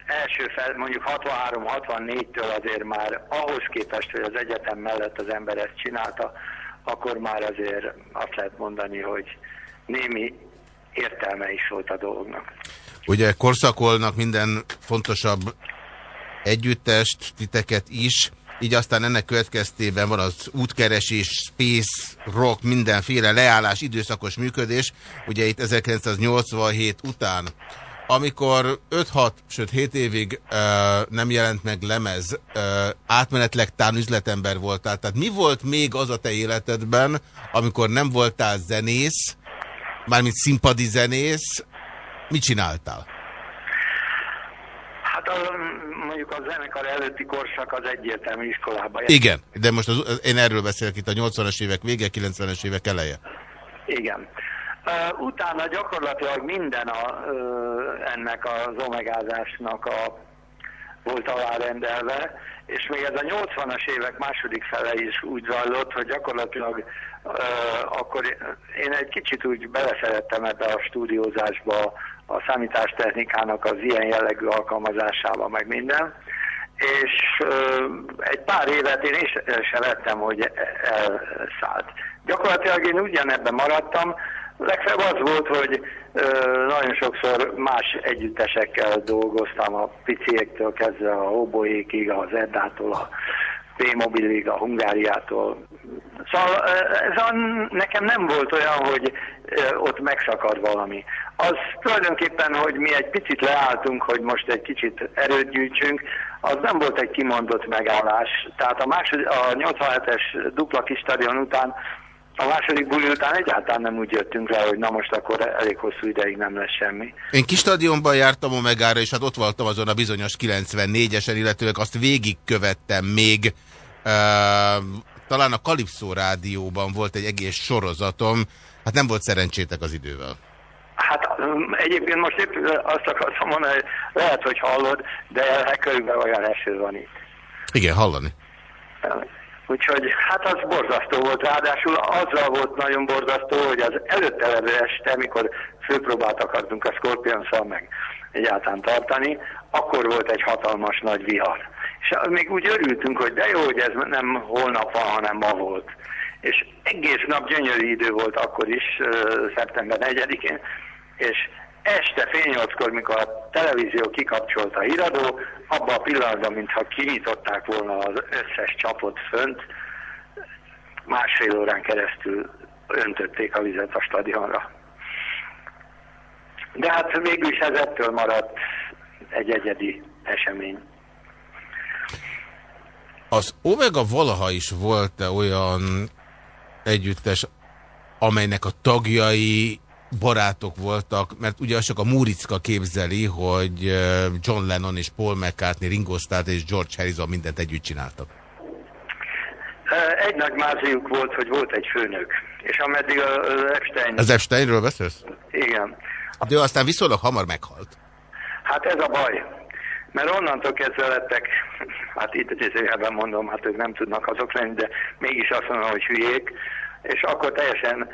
Speaker 2: első fel, mondjuk 63-64-től azért már ahhoz képest, hogy az egyetem mellett az ember ezt csinálta, akkor már azért azt lehet mondani, hogy némi értelme is volt a dolognak.
Speaker 1: Ugye korszakolnak minden fontosabb együttest, titeket is, így aztán ennek következtében van az útkeresés, space, rock, mindenféle leállás, időszakos működés, ugye itt 1987 után, amikor 5-6, sőt 7 évig uh, nem jelent meg lemez, uh, átmenetleg tán üzletember voltál, tehát mi volt még az a te életedben, amikor nem voltál zenész, mármint színpadi zenész, mit csináltál?
Speaker 2: Hát a, mondjuk a zenekar előtti korszak az egyértelmű iskolában.
Speaker 1: Igen, de most az, én erről beszélek itt a 80-as évek vége, 90-es évek eleje.
Speaker 2: Igen. Uh, utána gyakorlatilag minden a, uh, ennek az omegázásnak a, volt alárendelve, és még ez a 80-as évek második fele is úgy zajlott, hogy gyakorlatilag uh, akkor én egy kicsit úgy beleszerettem ebbe a stúdiózásba, a számítástechnikának az ilyen jellegű alkalmazásába, meg minden. És egy pár évet én is sem vettem, hogy elszállt. Gyakorlatilag én ugyanebben maradtam, legfeljebb az volt, hogy nagyon sokszor más együttesekkel dolgoztam, a piciektől kezdve a oboékig, az Eddától a P-mobilig a Hungáriától. Szóval ez nekem nem volt olyan, hogy ott megszakad valami. Az tulajdonképpen, hogy mi egy picit leálltunk, hogy most egy kicsit erőt gyűjtsünk, az nem volt egy kimondott megállás. Tehát a, másod, a 87-es dupla kis stadion után a második buli után egyáltalán nem úgy jöttünk rá, hogy na most akkor elég hosszú ideig nem lesz semmi.
Speaker 1: Én kis stadionban jártam Omegára, és hát ott voltam azon a bizonyos 94-esen, illetőleg azt végigkövettem még, uh, talán a Kalipszó rádióban volt egy egész sorozatom, hát nem volt szerencsétek az idővel.
Speaker 2: Hát egyébként most épp azt akartam mondani, hogy lehet, hogy hallod, de körülbelül olyan eső van itt.
Speaker 1: Igen, hallani.
Speaker 2: Úgyhogy hát az borzasztó volt, ráadásul azzal volt nagyon borzasztó, hogy az előtte levő este, mikor főpróbát akartunk a scorpion meg egyáltalán tartani, akkor volt egy hatalmas nagy vihar. És még úgy örültünk, hogy de jó, hogy ez nem holnap van, hanem ma volt. És egész nap gyönyörű idő volt akkor is, szeptember 4-én, és este fél nyolckor, mikor a televízió kikapcsolta a híradó, abban a pillanatban, mintha kinyitották volna az összes csapot fönt, másfél órán keresztül öntötték a vizet a stadionra. De hát végül is ez ettől maradt egy egyedi esemény.
Speaker 1: Az Omega valaha is volt-e olyan együttes, amelynek a tagjai barátok voltak, mert ugye csak a Múricka képzeli, hogy John Lennon és Paul McCartney, Ringo Starr és George Harrison mindent együtt csináltak.
Speaker 2: Egy nagy máziuk volt, hogy volt egy főnök, és ameddig az Epstein...
Speaker 1: Az Epsteinről beszélsz?
Speaker 2: Igen.
Speaker 1: De ő aztán viszonylag hamar meghalt.
Speaker 2: Hát ez a baj. Mert onnantól kezdve lettek, hát itt idézőjelben mondom, hát ők nem tudnak azok lenni, de mégis azt mondom, hogy hülyék, és akkor teljesen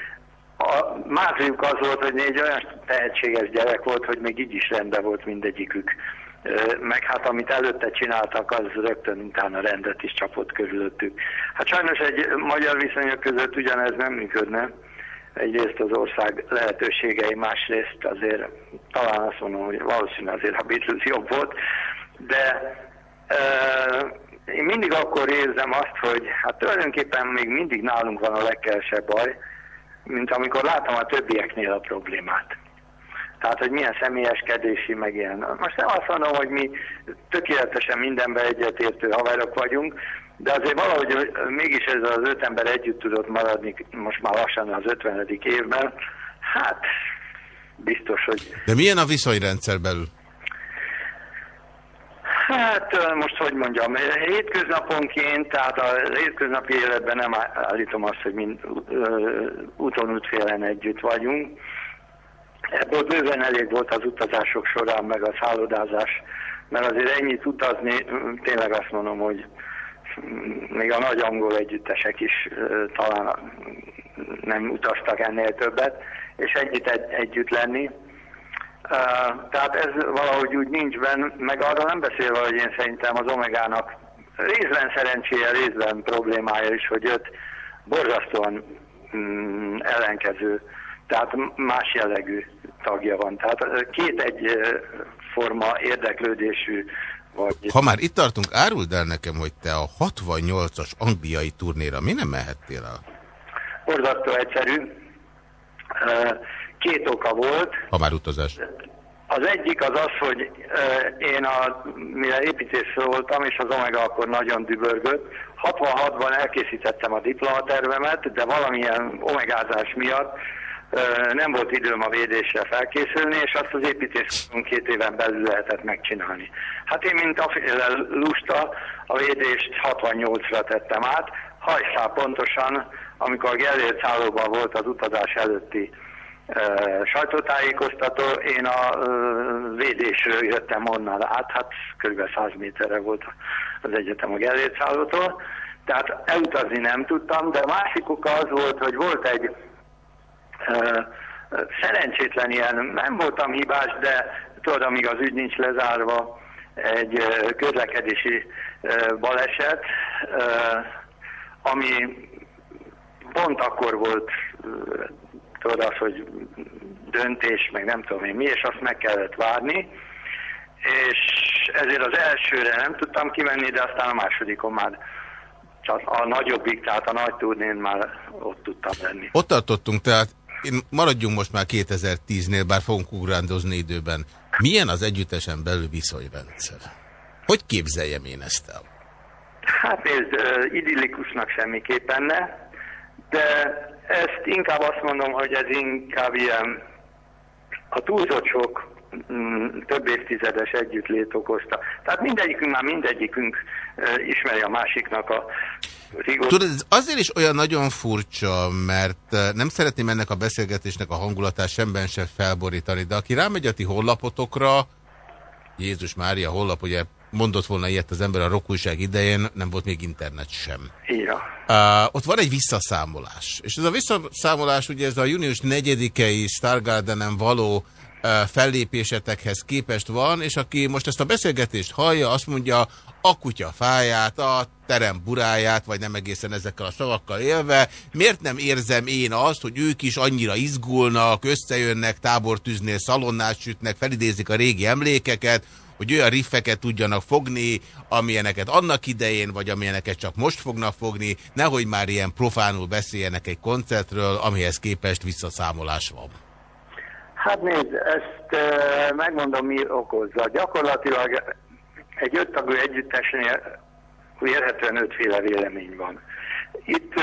Speaker 2: a máziuk az volt, hogy egy olyan tehetséges gyerek volt, hogy még így is rendben volt mindegyikük. Meg hát amit előtte csináltak, az rögtön utána rendet is csapott körülöttük. Hát sajnos egy magyar viszonyok között ugyanez nem működne. Egyrészt az ország lehetőségei, másrészt azért talán azt mondom, hogy valószínűleg azért a Beatles jobb volt, de uh, én mindig akkor érzem azt, hogy hát tulajdonképpen még mindig nálunk van a legkevesebb baj, mint amikor látom a többieknél a problémát. Tehát, hogy milyen személyeskedési, meg ilyen. Most nem azt mondom, hogy mi tökéletesen mindenben egyetértő haverok vagyunk, de azért valahogy mégis ez az öt ember együtt tudott maradni most már lassan az 50. évben. Hát, biztos, hogy...
Speaker 1: De milyen a viszonyrendszer belül?
Speaker 2: Hát most hogy mondjam, hétköznaponként, tehát a hétköznapi életben nem állítom azt, hogy mind úton útfélen együtt vagyunk. Ebből bőven elég volt az utazások során, meg a szállodázás, mert azért ennyit utazni, tényleg azt mondom, hogy még a nagy angol együttesek is talán nem utaztak ennél többet, és egy, együtt lenni tehát ez valahogy úgy nincs benne, meg arra nem beszélve, hogy én szerintem az Omegának részben szerencséje, részben problémája is, hogy öt borzasztóan mm, ellenkező, tehát más jellegű tagja van. Tehát két egy forma érdeklődésű vagy...
Speaker 1: Ha már itt tartunk, áruld el nekem, hogy te a 68-as angliai turnéra mi nem mehettél el?
Speaker 2: Borzasztó egyszerű. Két oka volt.
Speaker 1: Ha már utazás.
Speaker 2: Az egyik az az, hogy én a, mire építész voltam, és az Omega akkor nagyon dübörgött, 66-ban elkészítettem a diplomatervemet, de valamilyen omegázás miatt nem volt időm a védésre felkészülni, és azt az építész két éven belül lehetett megcsinálni. Hát én, mint a lusta, a védést 68-ra tettem át, hajszál pontosan, amikor a Gellért szállóban volt az utazás előtti sajtótájékoztató, én a védésről jöttem onnan át, hát kb. 100 méterre volt az egyetem a Gellért tehát elutazni nem tudtam, de a másik oka az volt, hogy volt egy szerencsétlen ilyen, nem voltam hibás, de tudod, amíg az ügy nincs lezárva, egy közlekedési baleset, ami pont akkor volt tudod, az, hogy döntés, meg nem tudom én mi, és azt meg kellett várni, és ezért az elsőre nem tudtam kimenni, de aztán a másodikon már csak a nagyobbik, tehát a nagy turnén már ott tudtam lenni.
Speaker 1: Ott tartottunk, tehát én maradjunk most már 2010-nél, bár fogunk ugrándozni időben. Milyen az együttesen belül viszonyrendszer? Hogy képzeljem én ezt el?
Speaker 2: Hát nézd, idillikusnak semmiképpen ne, de ezt inkább azt mondom, hogy ez inkább ilyen a túlzott sok mm, több évtizedes együttlét okozta. Tehát mindegyikünk már mindegyikünk ö, ismeri a másiknak a rigor.
Speaker 1: Tudod, ez azért is olyan nagyon furcsa, mert eh, nem szeretném ennek a beszélgetésnek a hangulatát semben sem felborítani, de aki rámegy a ti honlapotokra, Jézus Mária honlap, ugye mondott volna ilyet az ember a rockújság idején, nem volt még internet sem.
Speaker 2: Ira.
Speaker 1: Uh, ott van egy visszaszámolás. És ez a visszaszámolás ugye ez a június 4-i Stargardenen való fellépésetekhez képest van, és aki most ezt a beszélgetést hallja, azt mondja, a kutya fáját, a terem buráját, vagy nem egészen ezekkel a szavakkal élve, miért nem érzem én azt, hogy ők is annyira izgulnak, összejönnek, tábortűznél szalonnát sütnek, felidézik a régi emlékeket, hogy olyan riffeket tudjanak fogni, amilyeneket annak idején, vagy amilyeneket csak most fognak fogni, nehogy már ilyen profánul beszéljenek egy koncertről, amihez képest visszaszámolás van.
Speaker 2: Hát nézd, ezt e, megmondom, mi okozza. Gyakorlatilag egy öttagú együttesnél érhetően ötféle vélemény van. Itt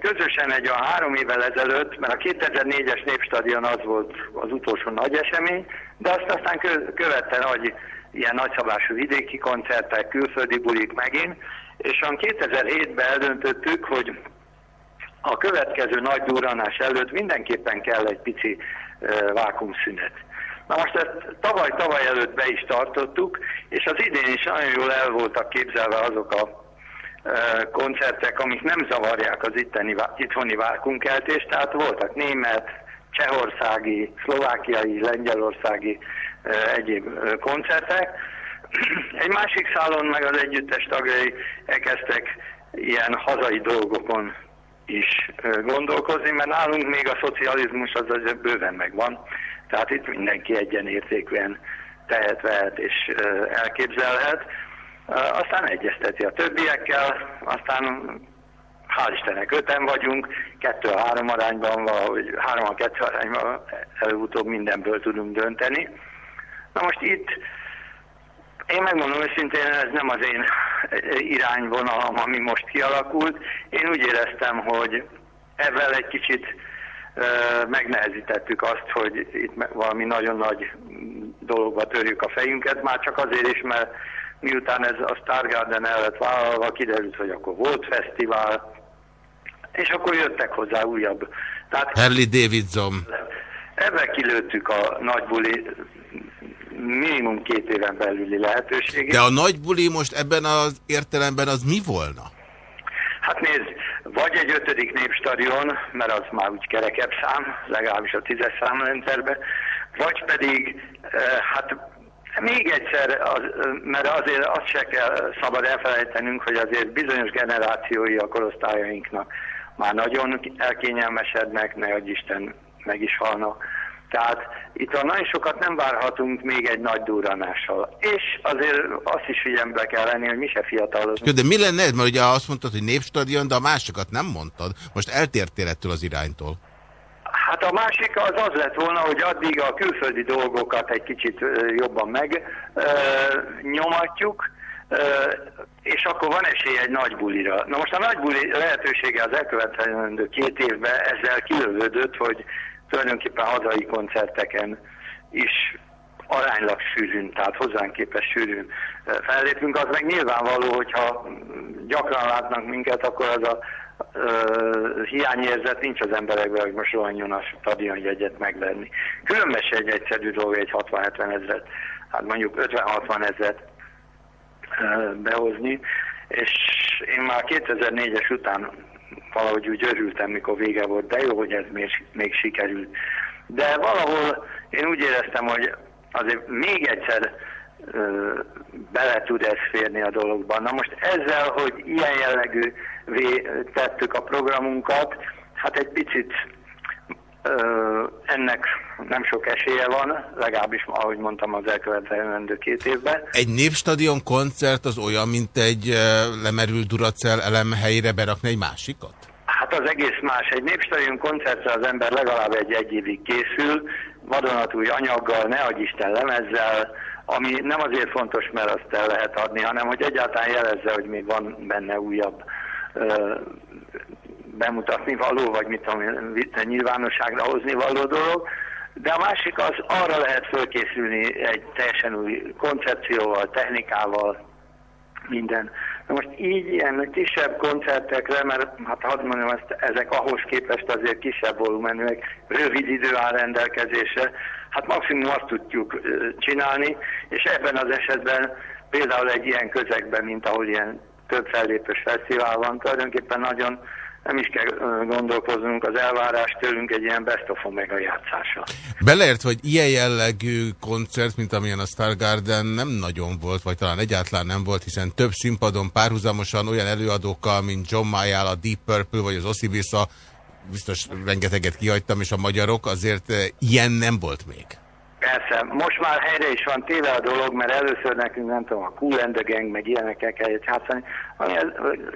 Speaker 2: közösen egy a három évvel ezelőtt, mert a 2004-es Népstadion az volt az utolsó nagy esemény, de azt aztán kö, követte nagy ilyen nagyszabású vidéki koncertek, külföldi bulik megint, és a 2007-ben eldöntöttük, hogy a következő nagy durranás előtt mindenképpen kell egy pici vákumszünet. Na most ezt tavaly-tavaly előtt be is tartottuk, és az idén is nagyon jól el voltak képzelve azok a uh, koncertek, amik nem zavarják az itteni, itthoni vákumkeltést, tehát voltak német, csehországi, szlovákiai, lengyelországi uh, egyéb uh, koncertek. (clears throat) Egy másik szálon meg az együttes tagjai elkezdtek ilyen hazai dolgokon is gondolkozni, mert nálunk még a szocializmus az azért bőven megvan. Tehát itt mindenki egyenértékűen tehet, vehet és elképzelhet. Aztán egyezteti a többiekkel, aztán hál' Istennek öten vagyunk, kettő a három arányban, valahogy három a kettő arányban előbb-utóbb mindenből tudunk dönteni. Na most itt én megmondom őszintén, ez nem az én irányvonalam, ami most kialakult. Én úgy éreztem, hogy ezzel egy kicsit megnehezítettük azt, hogy itt valami nagyon nagy dologba törjük a fejünket, már csak azért is, mert miután ez a Stargarden el lett vállalva, kiderült, hogy akkor volt fesztivál, és akkor jöttek hozzá újabb.
Speaker 1: Tehát Harley Davidson.
Speaker 2: Ebben kilőttük a nagybuli minimum két éven belüli lehetőségét.
Speaker 1: De a nagy buli most ebben az értelemben az mi volna?
Speaker 2: Hát nézd, vagy egy ötödik népstadion, mert az már úgy kerekebb szám, legalábbis a tízes számrendszerben, vagy pedig, hát még egyszer, az, mert azért azt se kell szabad elfelejtenünk, hogy azért bizonyos generációi a korosztályainknak már nagyon elkényelmesednek, ne Isten meg is halnak tehát itt a nagyon sokat nem várhatunk még egy nagy durranással. És azért azt is figyelembe kell lenni, hogy mi se fiatalodunk.
Speaker 1: De mi lenne, mert ugye azt mondtad, hogy népstadion, de a másokat nem mondtad. Most eltértél ettől az iránytól.
Speaker 2: Hát a másik az az lett volna, hogy addig a külföldi dolgokat egy kicsit jobban meg nyomatjuk, és akkor van esély egy nagy bulira. Na most a nagy buli lehetősége az elkövetkező két évben ezzel kilövődött, hogy tulajdonképpen hazai koncerteken is aránylag sűrűn, tehát hozzánk képes sűrűn fellépünk, az meg nyilvánvaló, hogyha gyakran látnak minket, akkor az a uh, hiányérzet nincs az emberekben, hogy most rohanjon a stadionjegyet megvenni. Különben egy egyszerű dolog egy 60-70 ezeret, hát mondjuk 50-60 ezeret uh, behozni, és én már 2004-es után valahogy úgy örültem, mikor vége volt, de jó, hogy ez még, még sikerült. De valahol én úgy éreztem, hogy azért még egyszer ö, bele tud ez férni a dologban. Na most ezzel, hogy ilyen jellegű tettük a programunkat, hát egy picit ennek nem sok esélye van, legalábbis, ahogy mondtam, az elkövetkezendő két évben.
Speaker 1: Egy népstadion koncert az olyan, mint egy lemerült Duracell elem helyére berakni egy másikat?
Speaker 2: Hát az egész más. Egy népstadion koncertre az ember legalább egy-egy évig készül, vadonatúj anyaggal, ne adj Isten lemezzel, ami nem azért fontos, mert azt el lehet adni, hanem hogy egyáltalán jelezze, hogy még van benne újabb bemutatni való, vagy mit tudom, nyilvánosságra hozni való dolog. De a másik az arra lehet fölkészülni egy teljesen új koncepcióval, technikával, minden. Na most így ilyen kisebb koncertekre, mert hát hadd mondjam, ezt, ezek ahhoz képest azért kisebb volumenűek, rövid idő áll rendelkezésre, hát maximum azt tudjuk csinálni, és ebben az esetben például egy ilyen közegben, mint ahol ilyen több fellépős fesztivál van, tulajdonképpen nagyon nem is kell gondolkoznunk az elvárás tőlünk egy ilyen best of omega játszása.
Speaker 1: Beleért, hogy ilyen jellegű koncert, mint amilyen a Star Garden nem nagyon volt, vagy talán egyáltalán nem volt, hiszen több színpadon párhuzamosan olyan előadókkal, mint John Mayall, a Deep Purple vagy az Osibisa, biztos rengeteget kihagytam, és a magyarok, azért ilyen nem volt még.
Speaker 2: Persze, most már helyre is van téve a dolog, mert először nekünk nem tudom, a Cool and the Gang, meg ilyenekkel kellett játszani, ami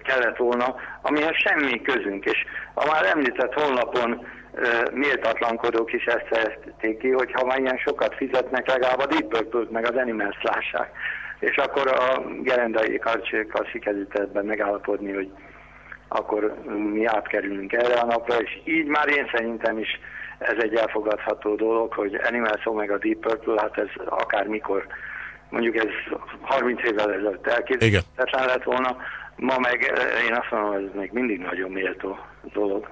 Speaker 2: kellett volna, amihez semmi közünk, és a már említett honlapon uh, méltatlankodók is ezt fejezték ki, hogy ha már ilyen sokat fizetnek, legalább a Deep Purple-t meg az Animals lássák. És akkor a gerendai karcsékkal sikerült ebben megállapodni, hogy akkor mi átkerülünk erre a napra, és így már én szerintem is ez egy elfogadható dolog, hogy Animals meg a Deep Purple, hát ez akármikor, mondjuk ez 30 évvel ezelőtt elképzelhetetlen lett volna, ma meg eh, én azt mondom, ez még mindig nagyon méltó dolog.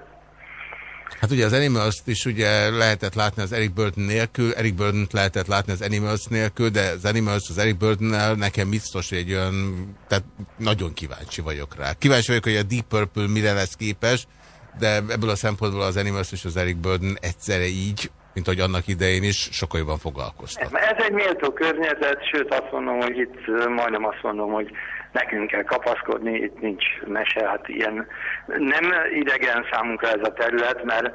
Speaker 1: Hát ugye az Animals-t is ugye lehetett látni az Eric Burton nélkül, Eric burton lehetett látni az Animals nélkül, de az Animals az Eric burton nekem biztos egy olyan, tehát nagyon kíváncsi vagyok rá. Kíváncsi vagyok, hogy a Deep Purple mire lesz képes, de ebből a szempontból az Animals és az Eric Burden egyszerre így, mint hogy annak idején is sokkal jobban foglalkoztak.
Speaker 2: Ez egy méltó környezet, sőt azt mondom, hogy itt majdnem azt mondom, hogy nekünk kell kapaszkodni, itt nincs mese, hát ilyen nem idegen számunkra ez a terület, mert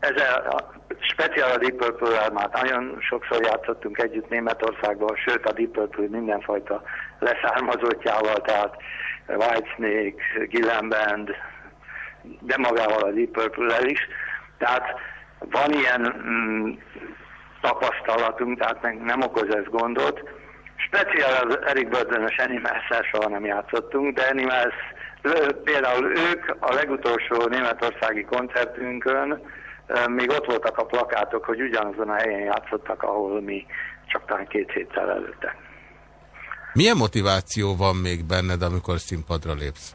Speaker 2: ez a speciál a Deep purple már nagyon sokszor játszottunk együtt Németországban, sőt a Deep Purple mindenfajta leszármazottjával, tehát Whitesnake, Gillen Band, de magával a Deep purple is. Tehát van ilyen mm, tapasztalatunk, tehát nem okoz ez gondot. Speciál az Eric Burden-es animals soha nem játszottunk, de Animals, például ők a legutolsó németországi koncertünkön még ott voltak a plakátok, hogy ugyanazon a helyen játszottak, ahol mi csak talán két héttel előtte.
Speaker 1: Milyen motiváció van még benned, amikor színpadra lépsz?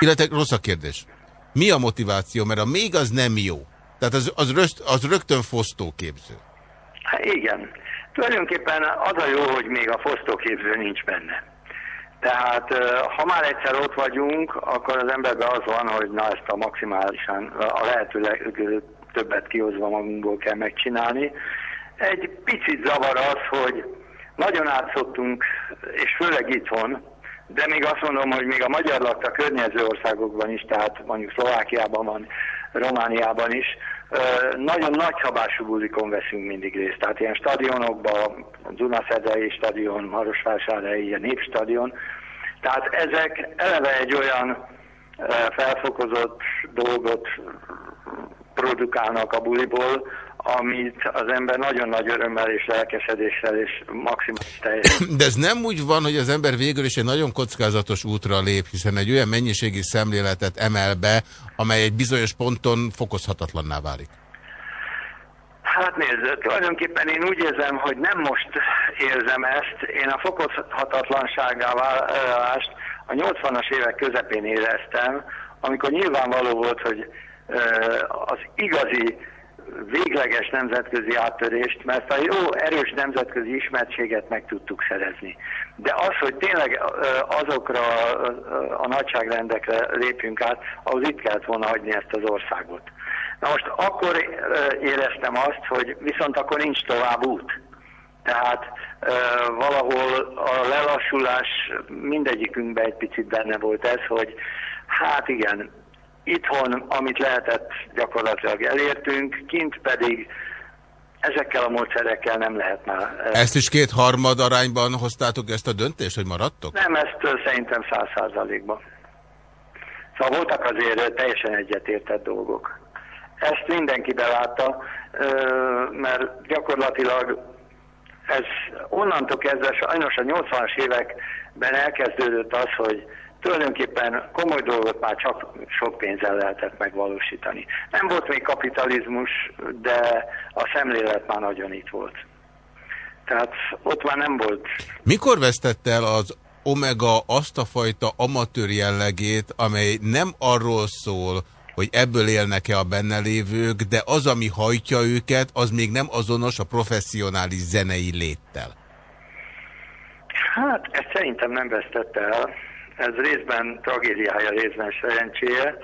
Speaker 1: Illetve rossz a kérdés. Mi a motiváció? Mert a még az nem jó. Tehát az, az, röst, az rögtön fosztóképző.
Speaker 2: Hát igen. Tulajdonképpen az a jó, hogy még a fosztóképző nincs benne. Tehát ha már egyszer ott vagyunk, akkor az emberben az van, hogy na ezt a maximálisan, a lehető többet kihozva magunkból kell megcsinálni. Egy picit zavar az, hogy nagyon átszoktunk, és főleg itthon, de még azt mondom, hogy még a magyar lakta környező országokban is, tehát mondjuk Szlovákiában van, Romániában is, nagyon nagy szabású bulikon veszünk mindig részt. Tehát ilyen stadionokban, Dunaszedei stadion, Marosvásárhelyi, a Népstadion. Tehát ezek eleve egy olyan felfokozott dolgot produkálnak a buliból, amit az ember nagyon nagy örömmel és lelkesedéssel és maximális teljes.
Speaker 1: De ez nem úgy van, hogy az ember végül is egy nagyon kockázatos útra lép, hiszen egy olyan mennyiségi szemléletet emel be, amely egy bizonyos ponton fokozhatatlanná válik.
Speaker 2: Hát nézd, tulajdonképpen én úgy érzem, hogy nem most érzem ezt, én a fokozhatatlanságá válást a 80-as évek közepén éreztem, amikor nyilvánvaló volt, hogy az igazi végleges nemzetközi áttörést, mert a jó, erős nemzetközi ismertséget meg tudtuk szerezni. De az, hogy tényleg azokra a nagyságrendekre lépjünk át, ahhoz itt kellett volna hagyni ezt az országot. Na most akkor éreztem azt, hogy viszont akkor nincs tovább út. Tehát valahol a lelassulás mindegyikünkben egy picit benne volt ez, hogy hát igen, itthon, amit lehetett, gyakorlatilag elértünk, kint pedig ezekkel a módszerekkel nem lehet már.
Speaker 1: Ezt is kétharmad arányban hoztátok ezt a döntést, hogy maradtok?
Speaker 2: Nem, ezt ö, szerintem száz százalékban. Szóval voltak azért teljesen egyetértett dolgok. Ezt mindenki belátta, mert gyakorlatilag ez onnantól kezdve sajnos a 80-as években elkezdődött az, hogy tulajdonképpen komoly dolgot már csak sok pénzzel lehetett megvalósítani. Nem volt még kapitalizmus, de a szemlélet már nagyon itt volt. Tehát ott már nem volt
Speaker 1: Mikor vesztette el az Omega azt a fajta amatőr jellegét, amely nem arról szól, hogy ebből élnek-e a benne lévők, de az, ami hajtja őket, az még nem azonos a professzionális zenei léttel.
Speaker 2: Hát, ezt szerintem nem vesztette el. Ez részben tragédiája, részben szerencséje.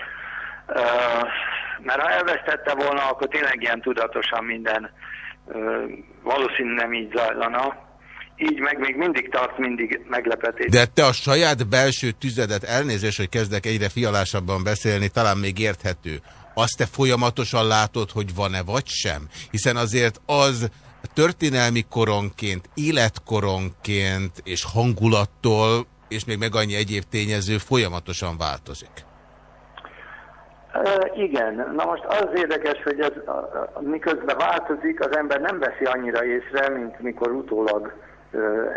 Speaker 2: Mert ha elvesztette volna, akkor tényleg ilyen tudatosan minden valószínűleg nem így zajlana. Így meg még mindig tart mindig meglepetés.
Speaker 1: De te a saját belső tüzedet, elnézést, hogy kezdek egyre fialásabban beszélni, talán még érthető. Azt te folyamatosan látod, hogy van-e vagy sem? Hiszen azért az történelmi koronként, életkoronként és hangulattól, és még meg annyi egyéb tényező folyamatosan változik.
Speaker 2: Igen, na most az érdekes, hogy ez, miközben változik, az ember nem veszi annyira észre, mint mikor utólag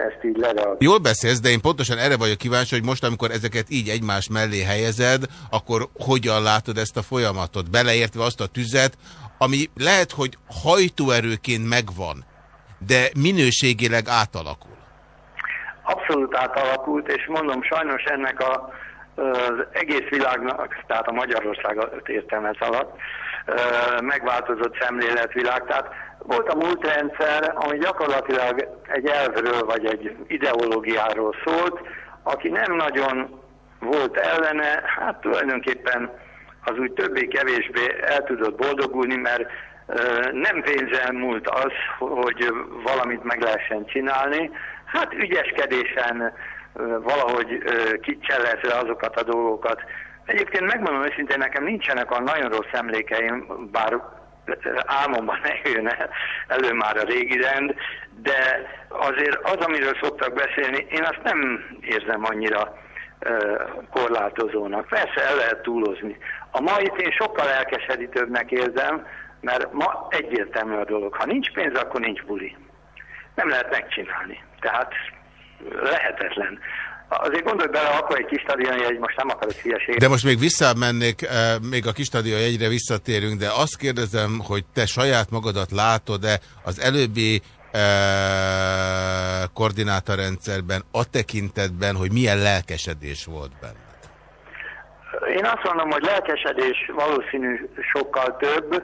Speaker 2: ezt így lereagál.
Speaker 1: Jól beszélsz, de én pontosan erre vagyok kíváncsi, hogy most, amikor ezeket így egymás mellé helyezed, akkor hogyan látod ezt a folyamatot? Beleértve azt a tüzet, ami lehet, hogy hajtóerőként megvan, de minőségileg átalakul.
Speaker 2: Abszolút átalakult, és mondom, sajnos ennek a, az egész világnak, tehát a Magyarországot értem ez alatt, megváltozott szemléletvilág. Tehát volt a múltrendszer, ami gyakorlatilag egy elvről vagy egy ideológiáról szólt, aki nem nagyon volt ellene, hát tulajdonképpen az úgy többé-kevésbé el tudott boldogulni, mert nem pénzen múlt az, hogy valamit meg lehessen csinálni, hát ügyeskedésen valahogy ö, kicselezve azokat a dolgokat. Egyébként megmondom őszintén, nekem nincsenek a nagyon rossz emlékeim, bár álmomban ne jönne elő már a régi rend, de azért az, amiről szoktak beszélni, én azt nem érzem annyira korlátozónak. Persze el lehet túlozni. A mait én sokkal elkeserítőbbnek érzem, mert ma egyértelmű a dolog. Ha nincs pénz, akkor nincs buli. Nem lehet megcsinálni. Tehát lehetetlen. Azért gondolj bele, akkor egy kis stadionjegy, most nem akarok hülyeséget.
Speaker 1: De most még visszamennék, eh, még a kis stadion egyre visszatérünk, de azt kérdezem, hogy te saját magadat látod-e az előbbi eh, koordinátorrendszerben, a tekintetben, hogy milyen lelkesedés volt benned?
Speaker 2: Én azt mondom, hogy lelkesedés valószínű sokkal több,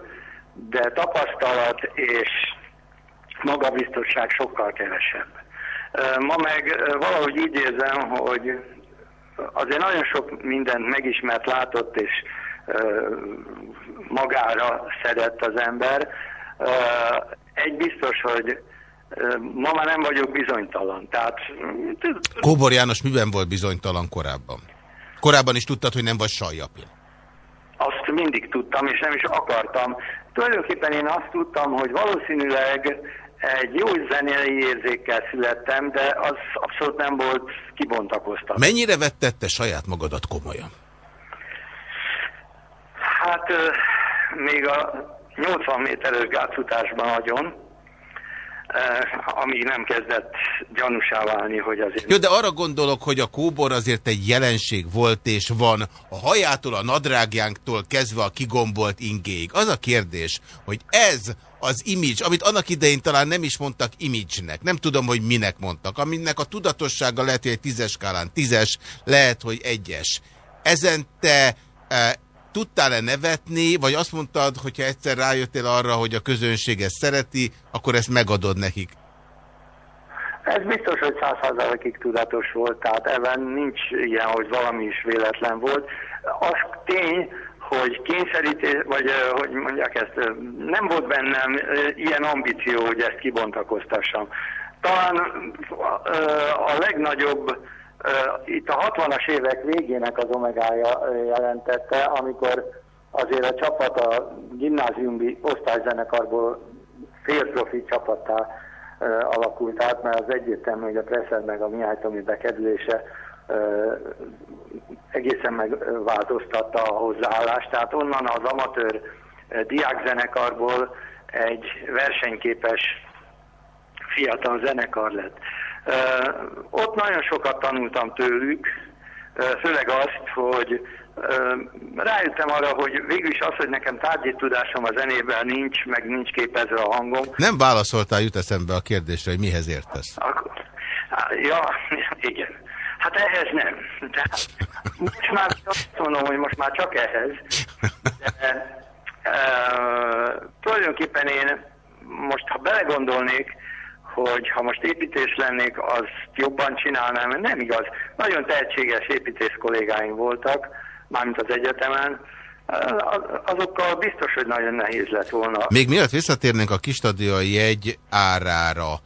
Speaker 2: de tapasztalat és magabiztosság sokkal kevesebb. Ma meg valahogy így érzem, hogy azért nagyon sok mindent megismert, látott és magára szedett az ember. Egy biztos, hogy ma már nem vagyok bizonytalan. Tehát
Speaker 1: Kóbor János miben volt bizonytalan korábban? Korábban is tudtad, hogy nem vagy sajjapin.
Speaker 2: azt mindig tudtam, és nem is akartam. Tulajdonképpen én azt tudtam, hogy valószínűleg egy jó zenei érzékkel születtem, de az abszolút nem volt kibontakoztatva.
Speaker 1: Mennyire vetted te saját magadat komolyan?
Speaker 2: Hát még a 80 méteres gátfutásban nagyon, ö, amíg nem kezdett gyanúsá válni, hogy azért...
Speaker 1: Jó, de arra gondolok, hogy a kóbor azért egy jelenség volt és van a hajától, a nadrágjánktól kezdve a kigombolt ingéig. Az a kérdés, hogy ez az image, amit annak idején talán nem is mondtak image-nek, nem tudom, hogy minek mondtak, aminek a tudatossága lehet, hogy egy tízes skálán tízes, lehet, hogy egyes. Ezen te e, tudtál-e nevetni, vagy azt mondtad, hogyha egyszer rájöttél arra, hogy a közönség ezt szereti, akkor ezt megadod nekik?
Speaker 2: Ez biztos, hogy százszázalékig tudatos volt, tehát ebben nincs ilyen, hogy valami is véletlen volt. Az tény, hogy kényszerítés, vagy hogy mondják ezt, nem volt bennem ilyen ambíció, hogy ezt kibontakoztassam. Talán a legnagyobb Itt a 60-as évek végének az omegája jelentette, amikor azért a csapat a gimnáziumi osztályzenekarból félprofi csapattá alakult át, mert az egyértelmű, hogy a Presser meg a Mihály Tomi bekerülése egészen megváltoztatta a hozzáállást. Tehát onnan az amatőr diákzenekarból egy versenyképes fiatal zenekar lett. Ott nagyon sokat tanultam tőlük, főleg azt, hogy rájöttem arra, hogy végül is az, hogy nekem tárgyi tudásom a zenében nincs, meg nincs képezve a hangom,
Speaker 1: Nem válaszoltál, jut eszembe a kérdésre, hogy mihez értesz.
Speaker 2: akkor, ja, igen. Hát ehhez nem. De most már azt mondom, hogy most már csak ehhez. De, e, tulajdonképpen én most, ha belegondolnék, hogy ha most építés lennék, azt jobban csinálnám, nem igaz. Nagyon tehetséges építész kollégáim voltak, mármint az egyetemen, Az- azokkal biztos, hogy nagyon nehéz lett volna.
Speaker 1: Még mielőtt visszatérnénk a kistadiai jegy árára,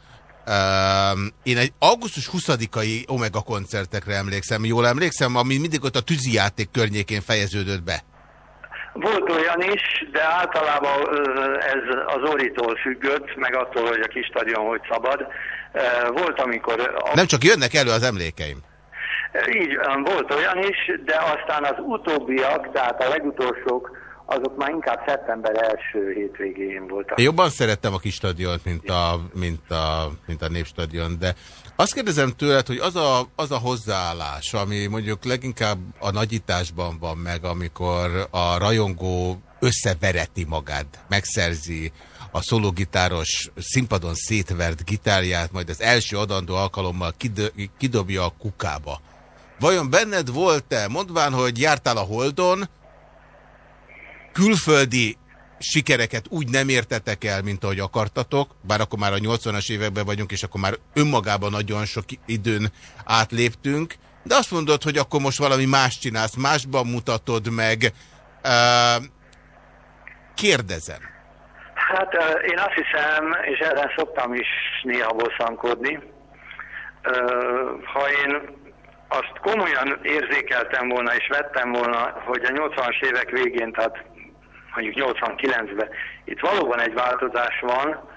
Speaker 1: Um, én egy augusztus 20-ai Omega koncertekre emlékszem, jól emlékszem, ami mindig ott a tűzijáték környékén fejeződött be.
Speaker 2: Volt olyan is, de általában ez az Oritól függött, meg attól, hogy a kis stadion hogy szabad. Volt, amikor... A,
Speaker 1: Nem csak jönnek elő az emlékeim.
Speaker 2: Így volt olyan is, de aztán az utóbbiak, tehát a legutolsók, azok már inkább szeptember első hétvégén voltak.
Speaker 1: Én jobban szerettem a kis stadiont, mint a, mint a, mint a népstadion, de azt kérdezem tőled, hogy az a, az a hozzáállás, ami mondjuk leginkább a nagyításban van meg, amikor a rajongó összevereti magát, megszerzi a szólógitáros színpadon szétvert gitárját, majd az első adandó alkalommal kid kidobja a kukába. Vajon benned volt-e, mondván, hogy jártál a Holdon, külföldi sikereket úgy nem értetek el, mint ahogy akartatok, bár akkor már a 80-as években vagyunk, és akkor már önmagában nagyon sok időn átléptünk, de azt mondod, hogy akkor most valami más csinálsz, másban mutatod meg. Kérdezem.
Speaker 2: Hát én azt hiszem, és erre szoktam is néha bosszankodni, ha én azt komolyan érzékeltem volna és vettem volna, hogy a 80-as évek végén, tehát mondjuk 89-ben itt valóban egy változás van,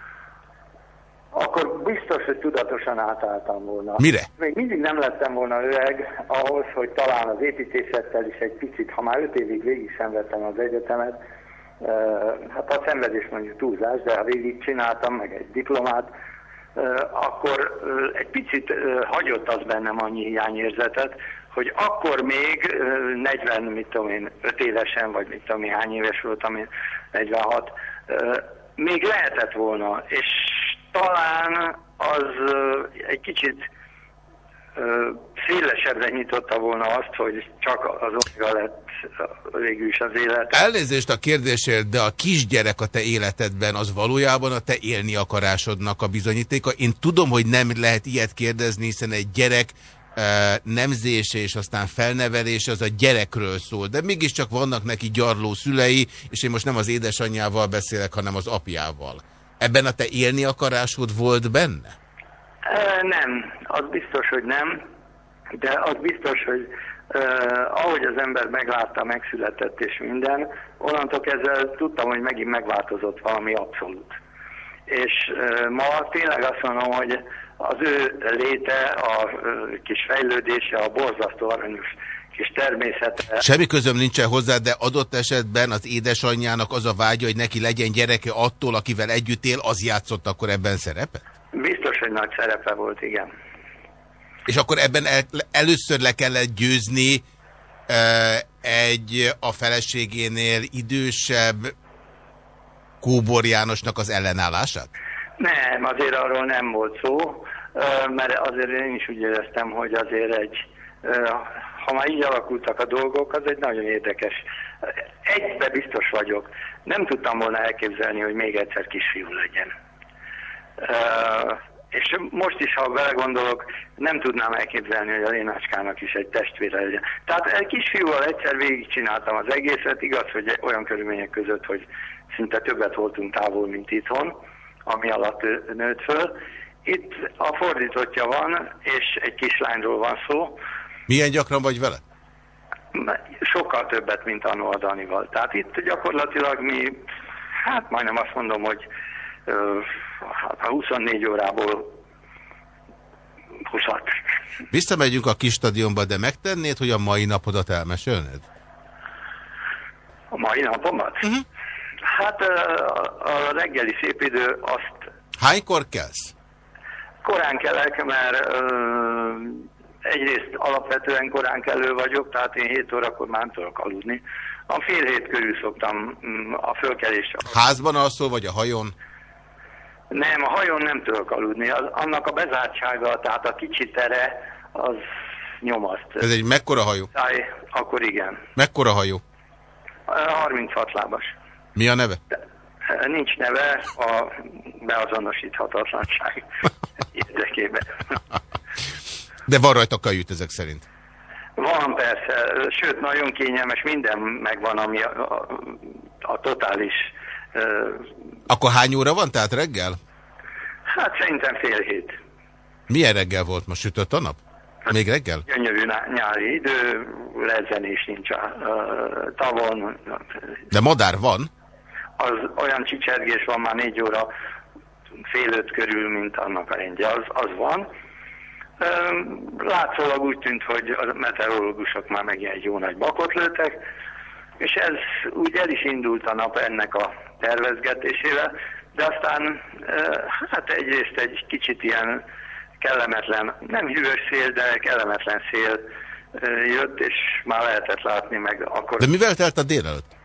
Speaker 2: akkor biztos, hogy tudatosan átálltam volna.
Speaker 1: Mire?
Speaker 2: Még mindig nem lettem volna öreg ahhoz, hogy talán az építészettel is egy picit, ha már öt évig végig szenvedtem az egyetemet, hát a szenvedés mondjuk túlzás, de ha végig csináltam, meg egy diplomát, akkor egy picit hagyott az bennem annyi hiányérzetet, hogy akkor még eh, 40, mit tudom én, 5 évesen, vagy mit tudom én, hány éves voltam én, 46, eh, még lehetett volna, és talán az egy kicsit szélesebbre nyitotta volna azt, hogy csak az omega lett végül is az élet.
Speaker 1: Elnézést a kérdésért, de a kisgyerek a te életedben az valójában a te élni akarásodnak a bizonyítéka. Én tudom, hogy nem lehet ilyet kérdezni, hiszen egy gyerek nemzése és aztán felnevelése az a gyerekről szól, de mégiscsak vannak neki gyarló szülei, és én most nem az édesanyjával beszélek, hanem az apjával. Ebben a te élni akarásod volt benne?
Speaker 2: Nem, az biztos, hogy nem, de az biztos, hogy uh, ahogy az ember meglátta, megszületett és minden, onnantól kezdve tudtam, hogy megint megváltozott valami abszolút. És uh, ma tényleg azt mondom, hogy az ő léte, a kis fejlődése, a borzasztó aranyos kis természete.
Speaker 1: Semmi közöm nincsen hozzá, de adott esetben az édesanyjának az a vágya, hogy neki legyen gyereke attól, akivel együtt él, az játszott akkor ebben szerepet?
Speaker 2: Biztos, hogy nagy szerepe volt, igen.
Speaker 1: És akkor ebben el, először le kellett győzni e, egy a feleségénél idősebb Kóbor Jánosnak az ellenállását?
Speaker 2: Nem, azért arról nem volt szó, mert azért én is úgy éreztem, hogy azért egy, ha már így alakultak a dolgok, az egy nagyon érdekes. Egybe biztos vagyok. Nem tudtam volna elképzelni, hogy még egyszer kisfiú legyen. És most is, ha belegondolok, nem tudnám elképzelni, hogy a Lénácskának is egy testvére legyen. Tehát egy kisfiúval egyszer végigcsináltam az egészet, igaz, hogy olyan körülmények között, hogy szinte többet voltunk távol, mint itthon, ami alatt ő nőtt föl, Itt a fordítottja van, és egy kislányról van szó.
Speaker 1: Milyen gyakran vagy vele?
Speaker 2: Sokkal többet, mint annó a Danival. Tehát itt gyakorlatilag mi, hát majdnem azt mondom, hogy hát a 24 órából 20
Speaker 1: Visszamegyünk a kis stadionba, de megtennéd, hogy a mai napodat elmesélned?
Speaker 2: A mai napomat? Uh -huh. Hát a reggeli szép idő azt
Speaker 1: Hánykor kelsz?
Speaker 2: korán kelek, mert ö, egyrészt alapvetően korán kelő vagyok, tehát én 7 órakor már nem tudok aludni. A fél hét körül szoktam mm, a fölkelést.
Speaker 1: Házban alszol, vagy a hajón?
Speaker 2: Nem, a hajón nem tudok aludni. Az, annak a bezártsága, tehát a kicsi tere, az nyomaszt.
Speaker 1: Ez egy mekkora hajó?
Speaker 2: Táj, akkor igen.
Speaker 1: Mekkora hajó?
Speaker 2: Ö, 36 lábas.
Speaker 1: Mi a neve?
Speaker 2: Ö, nincs neve, a beazonosíthatatlanság (laughs) érdekében.
Speaker 1: De van rajta kajüt ezek szerint.
Speaker 2: Van persze, sőt nagyon kényelmes, minden megvan, ami a, a, a totális, ö,
Speaker 1: Akkor hány óra van, tehát reggel?
Speaker 2: hát szerintem fél hét.
Speaker 1: Milyen reggel volt ma? Sütött a nap? Még reggel?
Speaker 2: Gyönyörű nyári idő, lezzenés nincs a, a tavon,
Speaker 1: De madár van?
Speaker 2: Az olyan csicsergés van már négy óra fél öt körül, mint annak a rendje, az, az van. Látszólag úgy tűnt, hogy a meteorológusok már megint egy jó nagy bakot lőttek, és ez úgy el is indult a nap ennek a tervezgetésével, de aztán hát egyrészt egy kicsit ilyen kellemetlen, nem hűvös szél, de kellemetlen szél jött, és már lehetett látni meg akkor.
Speaker 1: De mivel telt a délelőtt?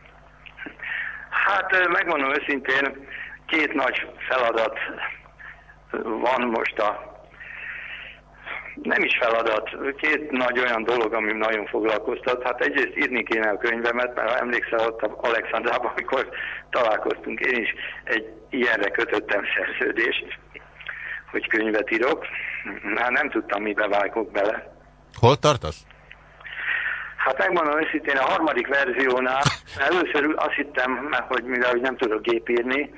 Speaker 2: Hát megmondom őszintén, két nagy feladat van most a nem is feladat, két nagy olyan dolog, ami nagyon foglalkoztat. Hát egyrészt írni kéne a könyvemet, mert ha emlékszel ott Alexandrában, amikor találkoztunk, én is egy ilyenre kötöttem szerződést, hogy könyvet írok. Hát nem tudtam, mibe vágok bele.
Speaker 1: Hol tartasz?
Speaker 2: Hát megmondom őszintén, a harmadik verziónál először azt hittem, hogy mivel nem tudok gépírni,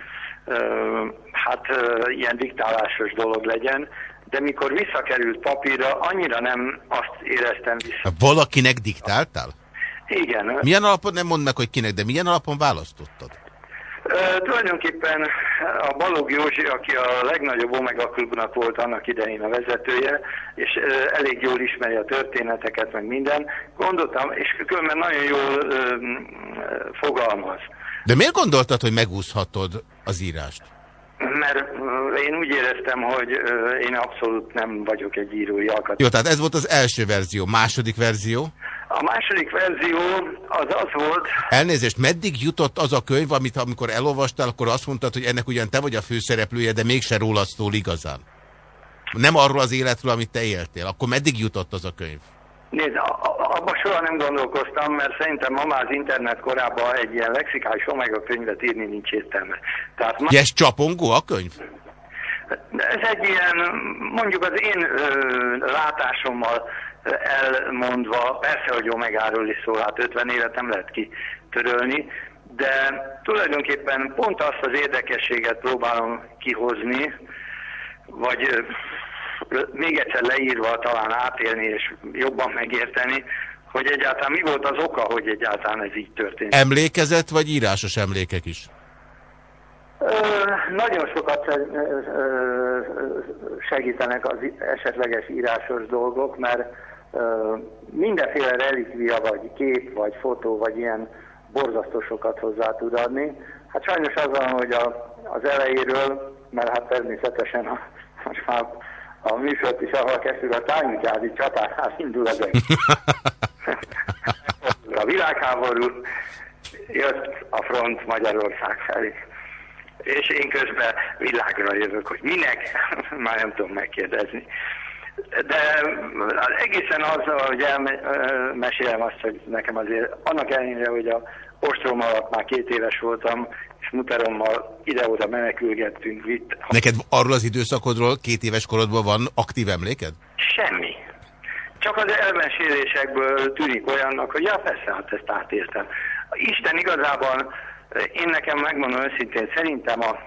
Speaker 2: hát ilyen diktálásos dolog legyen, de mikor visszakerült papírra, annyira nem azt éreztem vissza.
Speaker 1: Valakinek diktáltál?
Speaker 2: Igen,
Speaker 1: Milyen alapon, nem mondd meg, hogy kinek, de milyen alapon választottad?
Speaker 2: Tulajdonképpen a Balog Józsi, aki a legnagyobb Omega Klubnak volt annak idején a vezetője, és elég jól ismeri a történeteket, meg minden, gondoltam, és különben nagyon jól ö, fogalmaz.
Speaker 1: De miért gondoltad, hogy megúszhatod az írást?
Speaker 2: Mert én úgy éreztem, hogy én abszolút nem vagyok egy írói alkat.
Speaker 1: Jó, tehát ez volt az első verzió. Második verzió?
Speaker 2: A második verzió az az volt,
Speaker 1: Elnézést, meddig jutott az a könyv, amit amikor elolvastál, akkor azt mondtad, hogy ennek ugyan te vagy a főszereplője, de mégse rólad szól igazán. Nem arról az életről, amit te éltél. Akkor meddig jutott az a könyv?
Speaker 2: Nézd, abban soha nem gondolkoztam, mert szerintem ma már az internet korában egy ilyen lexikális omega könyvet írni nincs értelme. Tehát ma,
Speaker 1: Yes, csapongó a könyv?
Speaker 2: ez egy ilyen, mondjuk az én ö, látásommal elmondva, persze, hogy omegáról is szól, hát 50 évet nem lehet kitörölni, de tulajdonképpen pont azt az érdekességet próbálom kihozni, vagy még egyszer leírva talán átélni és jobban megérteni, hogy egyáltalán mi volt az oka, hogy egyáltalán ez így történt.
Speaker 1: Emlékezet vagy írásos emlékek is?
Speaker 2: Ö, nagyon sokat segítenek az esetleges írásos dolgok, mert mindenféle relikvia, vagy kép, vagy fotó, vagy ilyen borzasztó sokat hozzá tud adni. Hát sajnos az van, hogy a, az elejéről, mert hát természetesen a, most már a műsort is, ahol kezdtük, a tányugyádi csatánál indul az egész. (laughs) a világháború, jött a front Magyarország felé. És én közben világra jövök, hogy minek, (laughs) már nem tudom megkérdezni. De egészen azzal, hogy elmesélem azt, hogy nekem azért, annak ellenére, hogy a ostrom alatt már két éves voltam, és muterommal ide-oda menekülgettünk, vitt.
Speaker 1: Neked arról az időszakodról, két éves korodból van aktív emléked?
Speaker 2: Semmi. Csak az elmesélésekből tűnik olyannak, hogy ja, persze, hát ezt átértem. Isten igazából, én nekem megmondom őszintén, szerintem a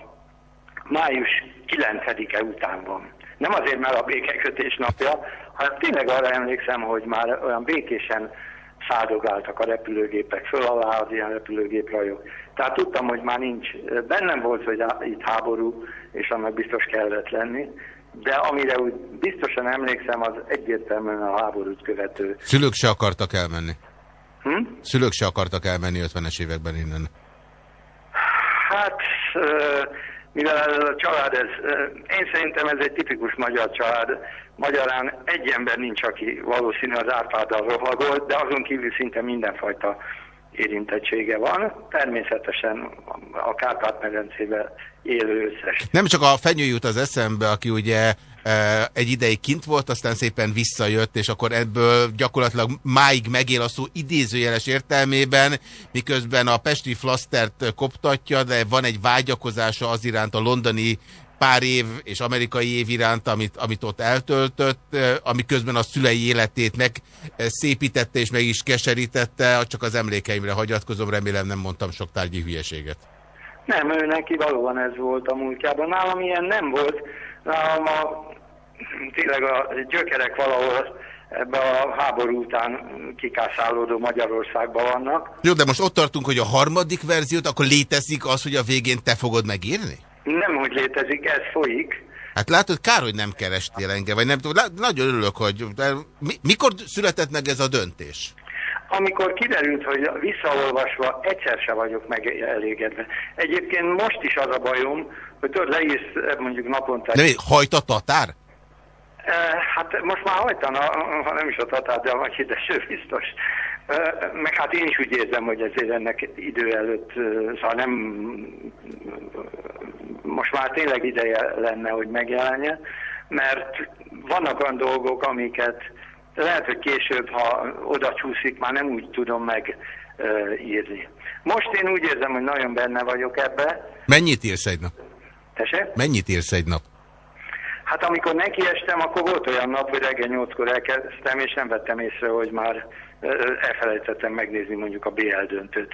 Speaker 2: május 9-e után van. Nem azért, mert a békekötés napja, hanem tényleg arra emlékszem, hogy már olyan békésen száldogáltak a repülőgépek föl alá az ilyen repülőgéprajok. Tehát tudtam, hogy már nincs, bennem volt, hogy itt háború, és annak biztos kellett lenni, de amire úgy biztosan emlékszem, az egyértelműen a háborút követő.
Speaker 1: Szülők se akartak elmenni?
Speaker 2: Hm?
Speaker 1: Szülők se akartak elmenni 50-es években innen?
Speaker 2: Hát, mivel ez a család, ez, én szerintem ez egy tipikus magyar család. Magyarán egy ember nincs, aki valószínű az árpáddal rohagolt, de azon kívül szinte mindenfajta érintettsége van. Természetesen a Kárpát-medencében élő összes.
Speaker 1: Nem csak a fenyő jut az eszembe, aki ugye egy ideig kint volt, aztán szépen visszajött, és akkor ebből gyakorlatilag máig megél a szó idézőjeles értelmében, miközben a Pesti Flasztert koptatja, de van egy vágyakozása az iránt a londoni pár év és amerikai év iránt, amit, amit ott eltöltött, ami közben a szülei életét meg szépítette és meg is keserítette, csak az emlékeimre hagyatkozom, remélem nem mondtam sok tárgyi hülyeséget.
Speaker 2: Nem, ő neki valóban ez volt a múltjában. Nálam ilyen nem volt. Nálam a, tényleg a gyökerek valahol ebbe a háború után kikászálódó Magyarországban vannak.
Speaker 1: Jó, de most ott tartunk, hogy a harmadik verziót, akkor létezik az, hogy a végén te fogod megírni?
Speaker 2: Nem, hogy létezik, ez folyik.
Speaker 1: Hát látod, kár, hogy nem kerestél engem, vagy nem tudom, nagyon örülök, hogy... De mi, mikor született meg ez a döntés?
Speaker 2: Amikor kiderült, hogy visszaolvasva egyszer se vagyok meg elégedve. Egyébként most is az a bajom, hogy tudod, leírsz mondjuk naponta...
Speaker 1: De hajt a tatár?
Speaker 2: Hát most már hajtana, ha nem is a tatár, de a Magyhideső biztos. Meg hát én is úgy érzem, hogy ezért ennek idő előtt, szóval nem, most már tényleg ideje lenne, hogy megjelenje, mert vannak olyan dolgok, amiket lehet, hogy később, ha oda csúszik, már nem úgy tudom megírni. Most én úgy érzem, hogy nagyon benne vagyok ebbe.
Speaker 1: Mennyit írsz egy nap?
Speaker 2: Tese?
Speaker 1: Mennyit írsz egy nap?
Speaker 2: Hát amikor nekiestem, akkor volt olyan nap, hogy reggel nyolckor elkezdtem, és nem vettem észre, hogy már elfelejtettem megnézni mondjuk a BL döntőt.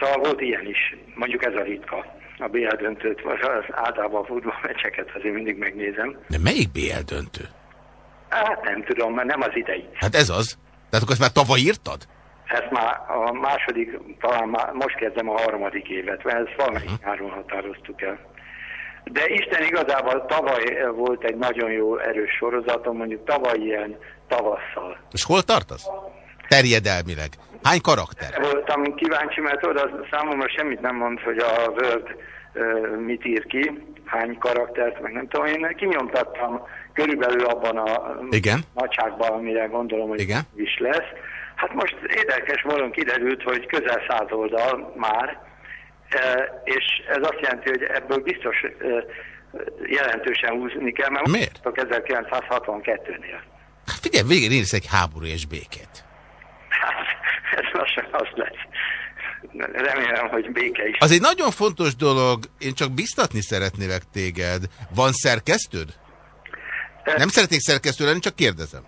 Speaker 2: Szóval volt ilyen is, mondjuk ez a ritka. A BL döntőt, vagy az általában a futballmeccseket azért mindig megnézem.
Speaker 1: De melyik BL döntő?
Speaker 2: Hát nem tudom, mert nem az idei.
Speaker 1: Hát ez az. Tehát akkor ezt már tavaly írtad?
Speaker 2: Ezt már a második, talán már most kezdem a harmadik évet, mert ezt valamelyik uh -huh. nyáron határoztuk el. De Isten igazából tavaly volt egy nagyon jó erős sorozatom, mondjuk tavaly ilyen tavasszal.
Speaker 1: És hol tartasz? Terjedelmileg. Hány karakter?
Speaker 2: Voltam kíváncsi, mert oda számomra semmit nem mond, hogy a Word uh, mit ír ki, hány karaktert, meg nem tudom, én kinyomtattam körülbelül abban a
Speaker 1: Igen?
Speaker 2: nagyságban, amire gondolom, hogy
Speaker 1: Igen?
Speaker 2: is lesz. Hát most érdekes módon kiderült, hogy közel száz oldal már, és ez azt jelenti, hogy ebből biztos jelentősen húzni kell, mert
Speaker 1: Miért?
Speaker 2: 1962-nél.
Speaker 1: Hát figyelj, végén írsz egy háború és békét.
Speaker 2: Hát, ez lassan az lesz. Remélem, hogy béke is.
Speaker 1: Az egy nagyon fontos dolog, én csak biztatni szeretnélek téged. Van szerkesztőd? Nem szeretnék szerkesztő lenni, csak kérdezem.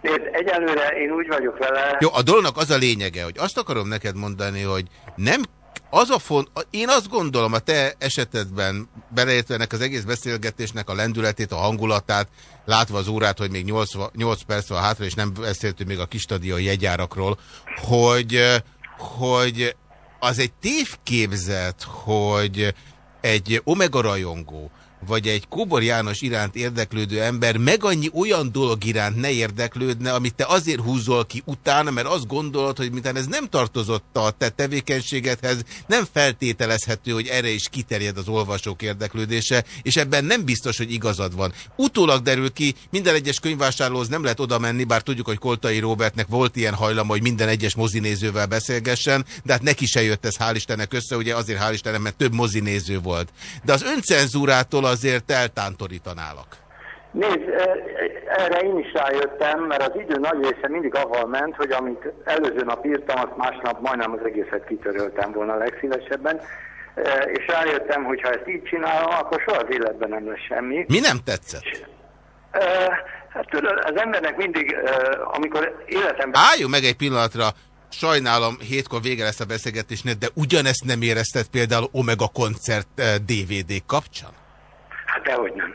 Speaker 2: Nézd, egyelőre én úgy vagyok vele...
Speaker 1: Jó, a dolognak az a lényege, hogy azt akarom neked mondani, hogy nem az a font, én azt gondolom a te esetedben, beleértve ennek az egész beszélgetésnek a lendületét, a hangulatát, látva az órát, hogy még 8, 8 perc van hátra, és nem beszéltünk még a kistadion jegyárakról, hogy, hogy az egy tévképzet, hogy egy Omega rajongó, vagy egy Kóbor János iránt érdeklődő ember meg annyi olyan dolog iránt ne érdeklődne, amit te azért húzol ki utána, mert azt gondolod, hogy mintán ez nem tartozott a te tevékenységedhez, nem feltételezhető, hogy erre is kiterjed az olvasók érdeklődése, és ebben nem biztos, hogy igazad van. Utólag derül ki, minden egyes könyvvásárlóhoz nem lehet oda menni, bár tudjuk, hogy Koltai Robertnek volt ilyen hajlama, hogy minden egyes mozinézővel beszélgessen, de hát neki se jött ez hál' Istennek össze, ugye azért hál' Istennek, mert több mozinéző volt. De az öncenzúrától azért eltántorítanálak.
Speaker 2: Nézd, erre én is rájöttem, mert az idő nagy része mindig avval ment, hogy amit előző nap írtam, azt másnap majdnem az egészet kitöröltem volna a legszívesebben, és rájöttem, hogy ha ezt így csinálom, akkor soha az életben nem lesz semmi.
Speaker 1: Mi nem tetszett?
Speaker 2: Hát tudod, az embernek mindig, amikor életemben...
Speaker 1: Álljunk meg egy pillanatra, sajnálom, hétkor vége lesz a beszélgetésnek, de ugyanezt nem érezted például Omega koncert DVD kapcsán?
Speaker 2: Hát dehogy nem.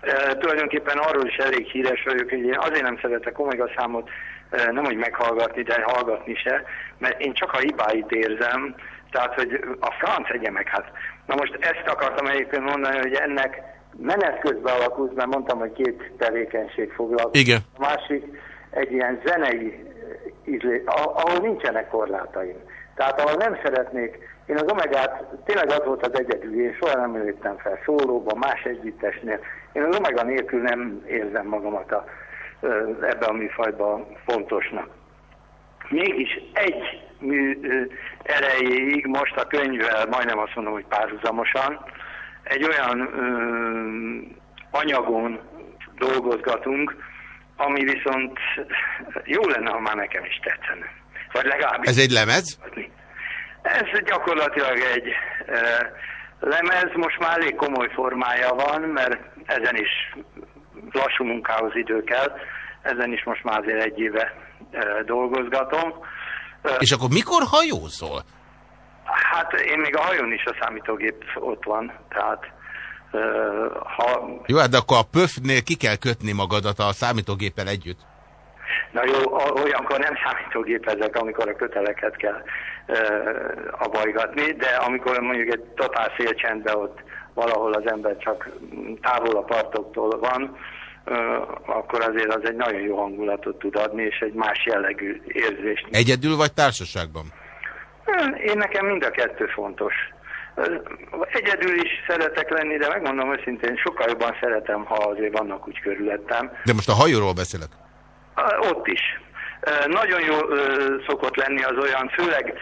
Speaker 2: E, tulajdonképpen arról is elég híres vagyok, hogy én azért nem szeretek Omega számot e, nem hogy meghallgatni, de hallgatni se, mert én csak a hibáit érzem, tehát, hogy a franc egye meg, hát. Na most ezt akartam egyébként mondani, hogy ennek menet közben alakult, mert mondtam, hogy két tevékenység foglalkozik.
Speaker 1: Igen.
Speaker 2: A másik egy ilyen zenei ízlé, ahol nincsenek korlátaim. Tehát ahol nem szeretnék, én az Omegát tényleg az volt az egyedül, én soha nem lőttem fel szólóban, más együttesnél. Én az Omega nélkül nem érzem magamat a, ebbe a műfajba fontosnak. Mégis egy mű erejéig most a könyvvel, majdnem azt mondom, hogy párhuzamosan, egy olyan ö, anyagon dolgozgatunk, ami viszont jó lenne, ha már nekem is tetszene. Vagy legalábbis...
Speaker 1: Ez egy lemez?
Speaker 2: Ez gyakorlatilag egy e, lemez, most már elég komoly formája van, mert ezen is lassú munkához idő kell, ezen is most már azért egy éve e, dolgozgatom.
Speaker 1: És akkor mikor hajózol?
Speaker 2: Hát én még a hajón is a számítógép ott van, tehát ha...
Speaker 1: Jó, hát de akkor a pöfnél ki kell kötni magadat a számítógéppel együtt.
Speaker 2: Na jó, olyankor nem számítógépezek, amikor a köteleket kell abajgatni, de amikor mondjuk egy totál szélcsendben ott valahol az ember csak távol a partoktól van, akkor azért az egy nagyon jó hangulatot tud adni, és egy más jellegű érzést.
Speaker 1: Egyedül vagy társaságban?
Speaker 2: Én nekem mind a kettő fontos. Egyedül is szeretek lenni, de megmondom őszintén, sokkal jobban szeretem, ha azért vannak úgy körülöttem.
Speaker 1: De most a hajóról beszélek?
Speaker 2: Ott is. Nagyon jó szokott lenni az olyan, főleg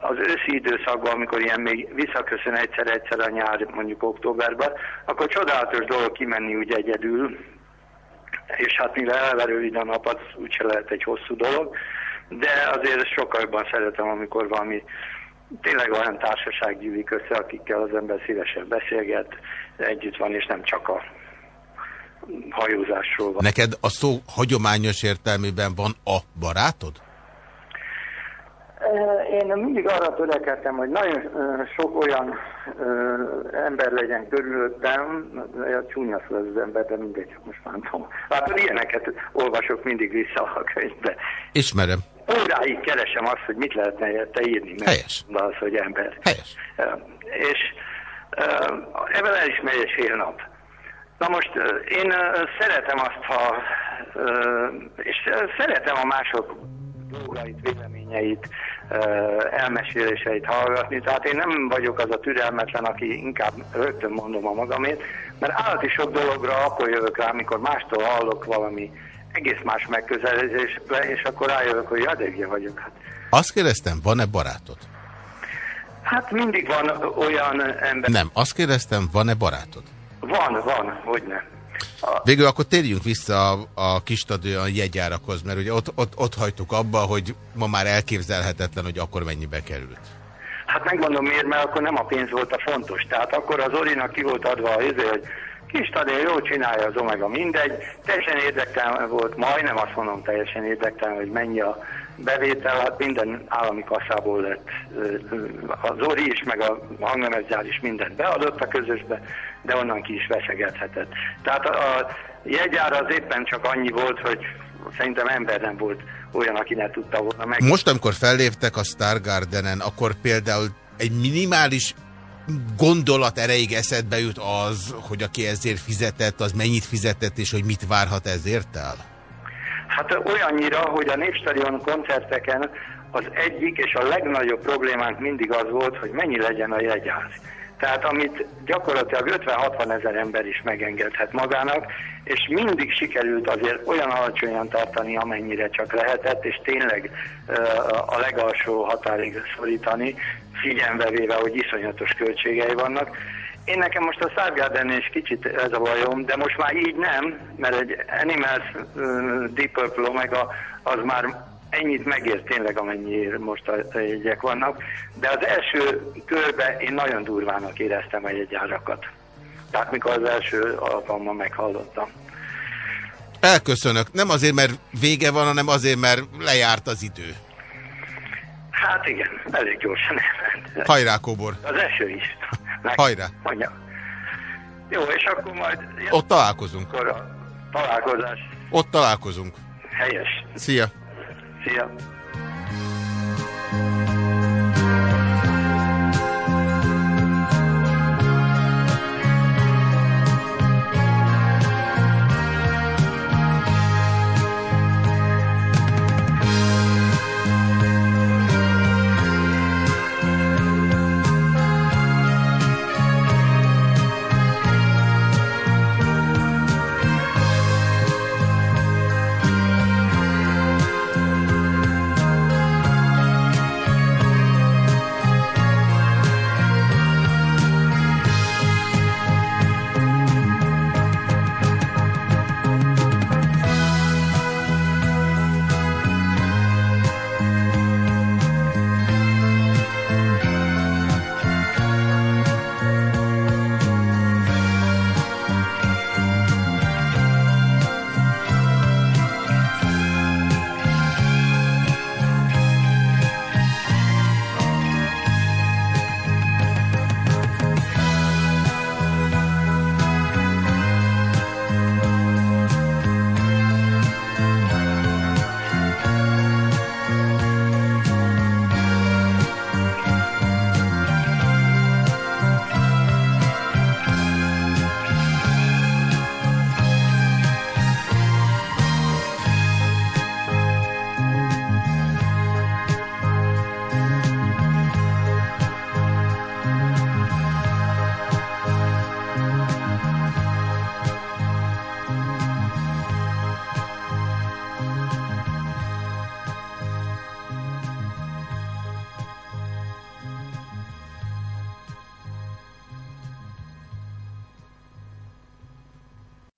Speaker 2: az őszi időszakban, amikor ilyen még visszaköszön egyszer-egyszer a nyár, mondjuk októberben, akkor csodálatos dolog kimenni úgy egyedül, és hát mivel elverő a nap, az úgyse lehet egy hosszú dolog, de azért sokkal jobban szeretem, amikor valami tényleg olyan társaság gyűlik össze, akikkel az ember szívesen beszélget, együtt van, és nem csak a hajózásról van.
Speaker 1: Neked a szó hagyományos értelmében van a barátod?
Speaker 2: Én mindig arra törekedtem, hogy nagyon sok olyan ember legyen körülöttem, a csúnya szó az ember, de mindegy, most már tudom. Hát ilyeneket olvasok mindig vissza a könyvbe.
Speaker 1: Ismerem
Speaker 2: óráig keresem azt, hogy mit lehetne te írni. Mert
Speaker 1: Helyes.
Speaker 2: Az, hogy ember.
Speaker 1: Helyes.
Speaker 2: És ebben el is megy egy fél nap. Na most én szeretem azt, ha, és szeretem a mások dolgait, véleményeit, elmeséléseit hallgatni. Tehát én nem vagyok az a türelmetlen, aki inkább rögtön mondom a magamét, mert állati sok dologra akkor jövök rá, amikor mástól hallok valami egész más megközelítésbe, és akkor rájövök, hogy jadégje vagyok. Hát.
Speaker 1: Azt kérdeztem, van-e barátod?
Speaker 2: Hát mindig van olyan ember...
Speaker 1: Nem, azt kérdeztem, van-e barátod?
Speaker 2: Van, van, hogy nem.
Speaker 1: A... Végül akkor térjünk vissza a, a kis stadion jegyárakhoz, mert ugye ott, ott, ott hagytuk abba, hogy ma már elképzelhetetlen, hogy akkor mennyibe került.
Speaker 2: Hát megmondom miért, mert akkor nem a pénz volt a fontos. Tehát akkor az Orinak ki volt adva az izé, hogy Kis stadion jól csinálja az Omega, mindegy. Teljesen érdektelen volt, majdnem azt mondom teljesen érdektelen, hogy mennyi a bevétel, hát minden állami kasszából lett az Zori is, meg a hangnemezgyár is mindent beadott a közösbe, de onnan ki is veszegethetett. Tehát a jegyár az éppen csak annyi volt, hogy szerintem ember nem volt olyan, aki ne tudta volna meg.
Speaker 1: Most, amikor felléptek a Stargardenen, akkor például egy minimális gondolat erejéig eszedbe jut az, hogy aki ezért fizetett, az mennyit fizetett, és hogy mit várhat ezért el?
Speaker 2: Hát olyannyira, hogy a Népstadion koncerteken az egyik és a legnagyobb problémánk mindig az volt, hogy mennyi legyen a jegyáz. Tehát amit gyakorlatilag 50-60 ezer ember is megengedhet magának, és mindig sikerült azért olyan alacsonyan tartani, amennyire csak lehetett, és tényleg a legalsó határig szorítani, figyelembe véve, hogy iszonyatos költségei vannak. Én nekem most a Stargarden is kicsit ez a bajom, de most már így nem, mert egy Animals Deep Purple Omega az már ennyit megér tényleg, amennyiért most a jegyek vannak, de az első körben én nagyon durvának éreztem a jegyárakat. Tehát mikor az első alkalommal meghallottam.
Speaker 1: Elköszönök. Nem azért, mert vége van, hanem azért, mert lejárt az idő.
Speaker 2: Hát igen, elég gyorsan
Speaker 1: Hajrá, Kóbor!
Speaker 2: Az eső is.
Speaker 1: Meg, Hajrá!
Speaker 2: Mondja. Jó, és akkor majd...
Speaker 1: Ott találkozunk.
Speaker 2: Akkor a találkozás
Speaker 1: Ott találkozunk.
Speaker 2: helyes.
Speaker 1: Szia!
Speaker 2: Szia!